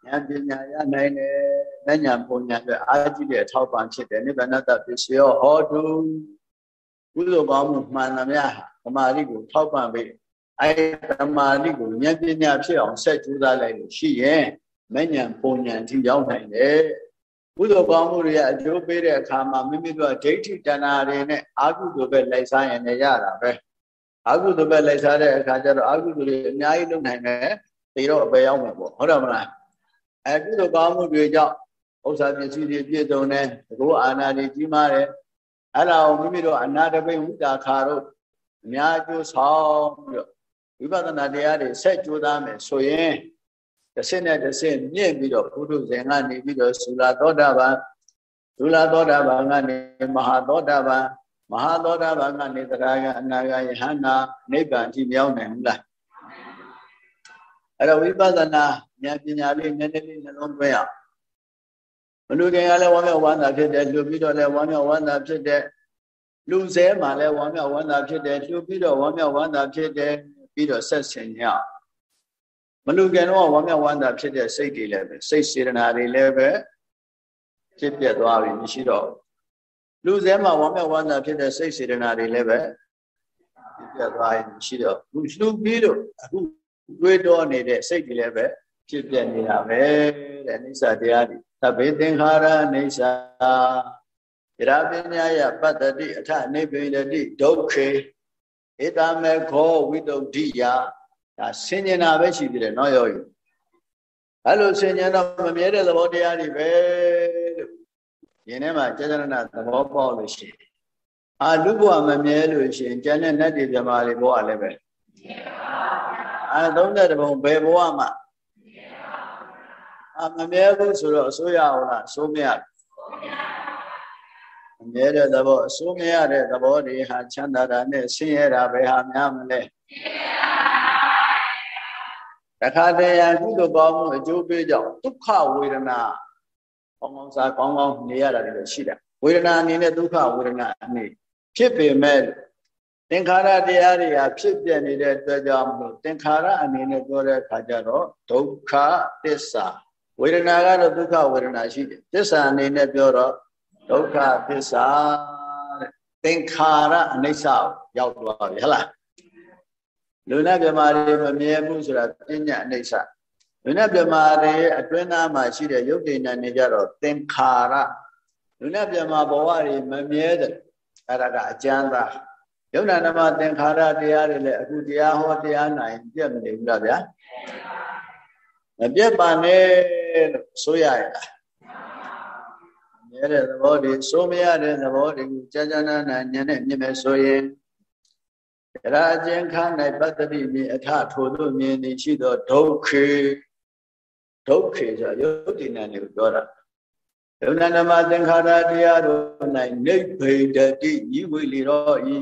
ဉာဏ်ပညာရနိုင်တယ်။ဉာဏ်ပုံဉာဏ်တွေအားကြီးတဲ့အထောက်ပံ့ဖြစ်တယ်နိဗ္ဗာန်တပစ္စယောဟောတုကုသိုလ်ကောင်းမှုမှန်သမျှသမာဓိကိုထောက်ပံ့ပေးအဲသမာဓိကိုဉာဏ်ပညာဖြစ်အောင်ဆက်ကြိုးစားလိုက်လို့ရှိရင် မဉဏ်ပုံဉဏ်ထိရောက်နိုင်တယ်။ကုသိုလ်ကောင်းမှုတွေကအကျိုးပေးတဲ့အခါမှာမိမိတို့ကဒိဋ္ဌိတဏှာတွေနဲ့အာဟုသိုလ်ပဲလိုက်စားရင်လည်းရတာပဲ။အာဟုသိုလ်ပဲလိုက်စားတဲ့အခါကျတော့အာဟုသိုလ်တွေအများကြီးလုပ်နိုင်တယ်။ဒီတော့အပယ်ရောက်မှာပေါ့ဟုတ်တယ်မလား။အဲကုသိုလ်ကောင်းမှုတွေကြောင့်ဥစ္စာပစ္စည်းတွေပြည့်စုံတယ်တကူအာနာတွေကြီးမားတယ်အဲ့ဒါကိုမိမိတို့အနာတပိဝိတာခါတို့အများကျိုးဆောင်ပြီးတော့ဝိပဿနာတရားတွေဆက်ကြိုးစားမယ်ဆိုရင် တစ်ဆင့်နဲ့တစ်ဆင့်မြင့်ပြီးတော့ဘုဒ္ဓဇင်ကနေပြီးတော့သုလာသောတာပန်သုလာသောတာပန်ကနေမဟာသောတာပန်မဟာသောတာပန်ကနေတရားကအနာဂယဟန္တာနိဗ္ဗာန်ကြီးမြောက်နိုင်ဘူးလားအဲ့တော့ဝိပဿနာဉာဏ်ပညာလေးနည်းနည်းလေးနှလုံးသွင်းအောင်မလူခင်ကလည်းဝမ်းမြောက်ဝမ်းသာဖြစ်တယ်လူပြီးတော့လည်းဝမ်းမြောက်ဝမ်းသာဖြစ်တယ်လူစဲမှာလည်းဝမ်းမြောက်ဝမ်းသာဖြစ်တယ်လူပြီးတော့ဝမ်းမြောက်ဝမ်းသာဖြစ်တယ်ပြီးတော့ဆက်ဆင်ည မလူကံတော့ဝမ်းမြောက်ဝမ်းသာဖြစ်တဲ့စိတ်တွေလည်းပဲစိတ်စေတနာတွေလည်းပဲဖြစ်ပြသွားပြီမရှိတော့လူစဲမှာဝမ်းမြောက်ဝမ်းသာဖြစ်တဲ့စိတ်စေတနာတွေလည်းပဲဖြစ်ပြသွားရင်မရှိတော့ဘူးလူပြီးတော့အခုတွေးတော့နေတဲ့စိတ်တွေလည်းပဲဖြစ်ပြနေတာပဲတဲ့အိဋ္ဌတရားတွေသဗ္ဗေသင်္ခါရအိဋ္ဌယရာပညာယပတ္တိအထနိဗ္ဗေဒတိဒုက္ခေဧတမေခောဝိတုဒ္ဓိယ ဒါဆင်ញင်တာပဲရှိသေးတယ်နော်ယောဂီအဲ့လိုဆင်ញင်တော့မမြဲတဲ့သဘောတရားတွေပဲလို့ယင်ထဲမှာကြာကြာနာသဘောပေါက်လို့ရှိရင်အာလူဘဝမမြဲလို့ရှိရင်ကျန်တဲ့နတ်တွေပြမာတွေဘဝလည်းပဲအာ30ဘုံဘယ်ဘဝမှာအာမမြဲဘူးဆိုတော့အစိုးရဟုတ်လားအစိုးမရအမြဲတဲ့သဘောအစိုးမရတဲ့သဘောတွေဟာချမ်းသာတာနဲ့ဆင်းရဲတာပဲဟာများမလဲ တခါတည်းရကုသိုလ်ကောင်းမှုအကျိုးပေးကြောင့်ဒုက္ခဝေဒနာကောင်းကောင်းစားကောင်းကောင်းနေရတာတွေရှိတာဝေဒနာအနေနဲ့ဒုက္ခဝေဒနာအနေဖြစ်ပေမဲ့သင်္ခါရတရားတွေဟာဖြစ်ပြနေတဲ့အတွက်ကြောင့်မလို့သင်္ခါရအနေနဲ့ပြောတဲ့အခါကျတော့ဒုက္ခသစ္စာဝေဒနာကတော့ဒုက္ခဝေဒနာရှိတယ်သစ္စာအနေနဲ့ပြောတော့ဒုက္ခသစ္စာတဲ့သင်္ခါရအနိစ္စရောက်သွားပြီဟလား လူနဲ့မြမာတွေမမြဲဘူးဆိုတာပညာအနိစ္စလူနဲ့မြမာတွေအတွင်းသားမှာရှိတဲ့ယုတ်တိဏနေကြတော့သင်္ခါရလူနဲ့မြမာဘဝတွေမမြဲတဲ့အဲ့ဒါကအကျမ်းသာယုံနာနမသင်္ခါရတရားတွေလည်းအခုတရားဟောတရားနိုင်ပြတ်မနေဘူးလားဗျာမပြတ်ပါနဲ့လို့ဆိုရရလားမြဲတဲ့သဘောတွေဆိုမရတဲ့သဘောတွေကိုကြာကြာနာနာညနဲ့မြင်မယ်ဆိုရင် ရာအကျဉ်ခါ၌ပတ္တိမြင်အထထို့သို့မြင်နေရှိသောဒုက္ခေဒုက္ခေဆိုရုပ်တည်နေကိုပြောတာယုံနာနမသင်္ခါရတရားတို့၌နိဗ္ဗေဒတိဤဝိလီရောဤ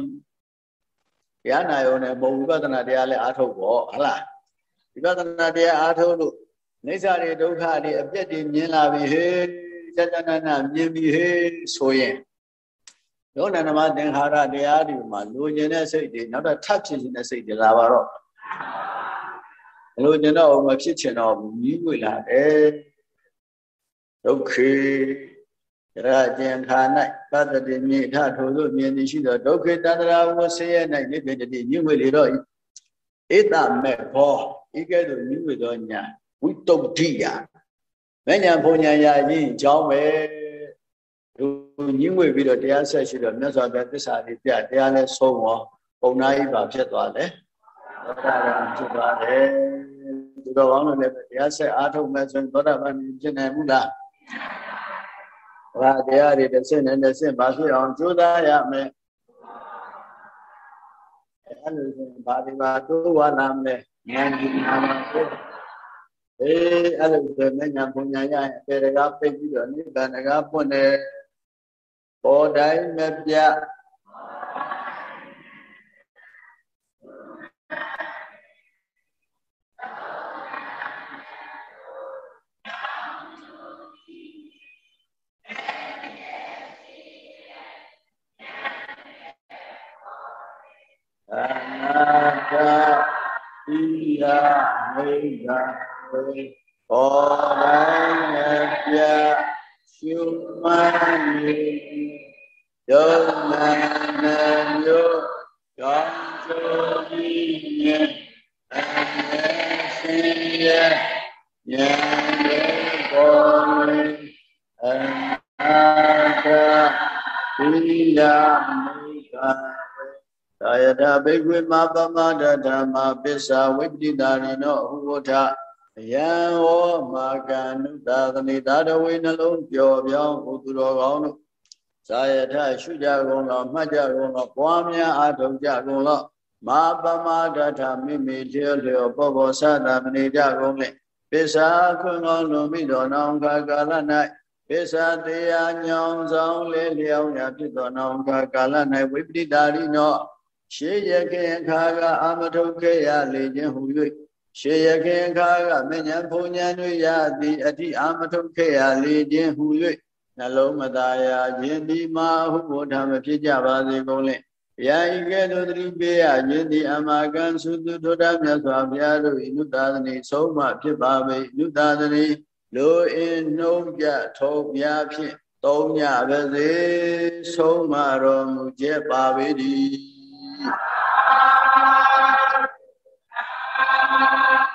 တရားနာယုံနဲ့ဘုံဝိပဿနာတရားလည်းအားထုတ်ပေါ့ဟလားဝိပဿနာတရားအားထုတ်လို့နေစာတွေဒုက္ခတွေအပြက်တွေမြင်လာပြီဟေးစကြနာနာမြင်ပြီဟေးဆိုရင် ယောနနမသင်္ခါရတရားတွေမှာလိုချင်တဲ့စိတ်တွေနောက်တော့ထပ်ဖြစ်ခြင်းတဲ့စိတ်တွေလာပါတော့လိုချင်တော့မဖြစ်ချင်တော့ဘူးကြီးွေလာတယ်ဒုက္ခေရကျင်ခါ၌ပတ္တိမြေထထိုသို့မြင်သည်ရှိသောဒုက္ခေတန္တရာဝဆေယ၌နိဗ္ဗေတတိကြီးွေလေတော့ဧတမေဘောဤကဲ့သို့ကြီးွေသောညာဝိတုဒ္ဓိယမညာဘုံညာရာရင်ကြောင်းပဲ ညင်းဝေပြီးတော့တရားဆက်ရှိတော့မြတ်စွာဘုရားသစ္စာလေးပြတရားလဲဆုံးရောပုံနာဤပါဖြစ်သွားတယ်သောတာပန်ဖြစ်သွားတယ်သူတော်ကောင်းတို့လည်းတရားဆက်အားထုတ်မဲ့ဆိုရင်သောတာပန်ဖြစ်နိုင်ဘူးလားဘာတရားတွေတစ်ဆင့်နဲ့တစ်ဆင့်ပါဖြစ်အောင်ကြိုးစားရမယ်အဲ့လိုဆိုရင်ဘာဒီမှာတိုးဝါလာမယ်ဉာဏ်ဒီနာမှာတိုးအေးအဲ့လိုဆိုရင်ဉာဏ်ပုံညာရရင်အပေတကားပိတ်ပြီးတော့နိဗ္ဗာန်တကားပွင့်တယ် ပေါ်တိုင်းမပြအနာတဣယမိဂဝေပေါ်တိုင်းမပြ ရှုမှန်၏ယုံနာနာမျိုးကောင်းကျိုးကြီးရဲ့အမေရှင်ရဲ့ဉာဏ်ရဲ့ပေါ်ရင်အနာတသီလမိကသာယတာဘိက္ခွေမပမဒဓမ္မပစ္စာဝိပတိတာရိနောဟူဝထ ယံဝောမာကန္နုသာသနိသာတဝေနှလုံးပျော်ပြောင်းဘုသူတော်ကောင်းတို့ဇာယထရှုကြကုန်သောမှတ်ကြကုန်သောပွားများအားထုတ်ကြကုန်သောမာပမဒထမိမိလျောလျောပောပောသတာမနေကြကုန်လေပိစာခွင်ကောင်းလွန်မိတော်နောင်ခါကာလ၌ပိစာတရားညောင်ဆောင်လေလျောင်းရာဖြစ်သောနောင်ခါကာလ၌ဝိပတိတာရိနောရှေရခင်ခါကအာမထုတ်ခဲ့ရလေခြင်းဟူ၍ ရှေရခင်ခါကမဉ္ဇဉ်ဘုံဉဏ်တို့ရသည်အတိအာမထုတ်ခဲ့ရလေခြင်းဟူ၍နှလုံးမသားရာခြင်းဒီမှာဟုဘုဒ္ဓမဖြစ်ကြပါစေကုန်လေယာဤကဲ့သို့သတိပေးရခြင်းသည်အမာကံသုတုထိုတမြတ်စွာဘုရားတို့ဤနုသာသနိဆုံးမဖြစ်ပါပေနုသာသနိလိုအင်းနှုံးပြထုံများဖြင့်သုံးညပါစေဆုံးမတော်မူကြပါပေတည်း Bye.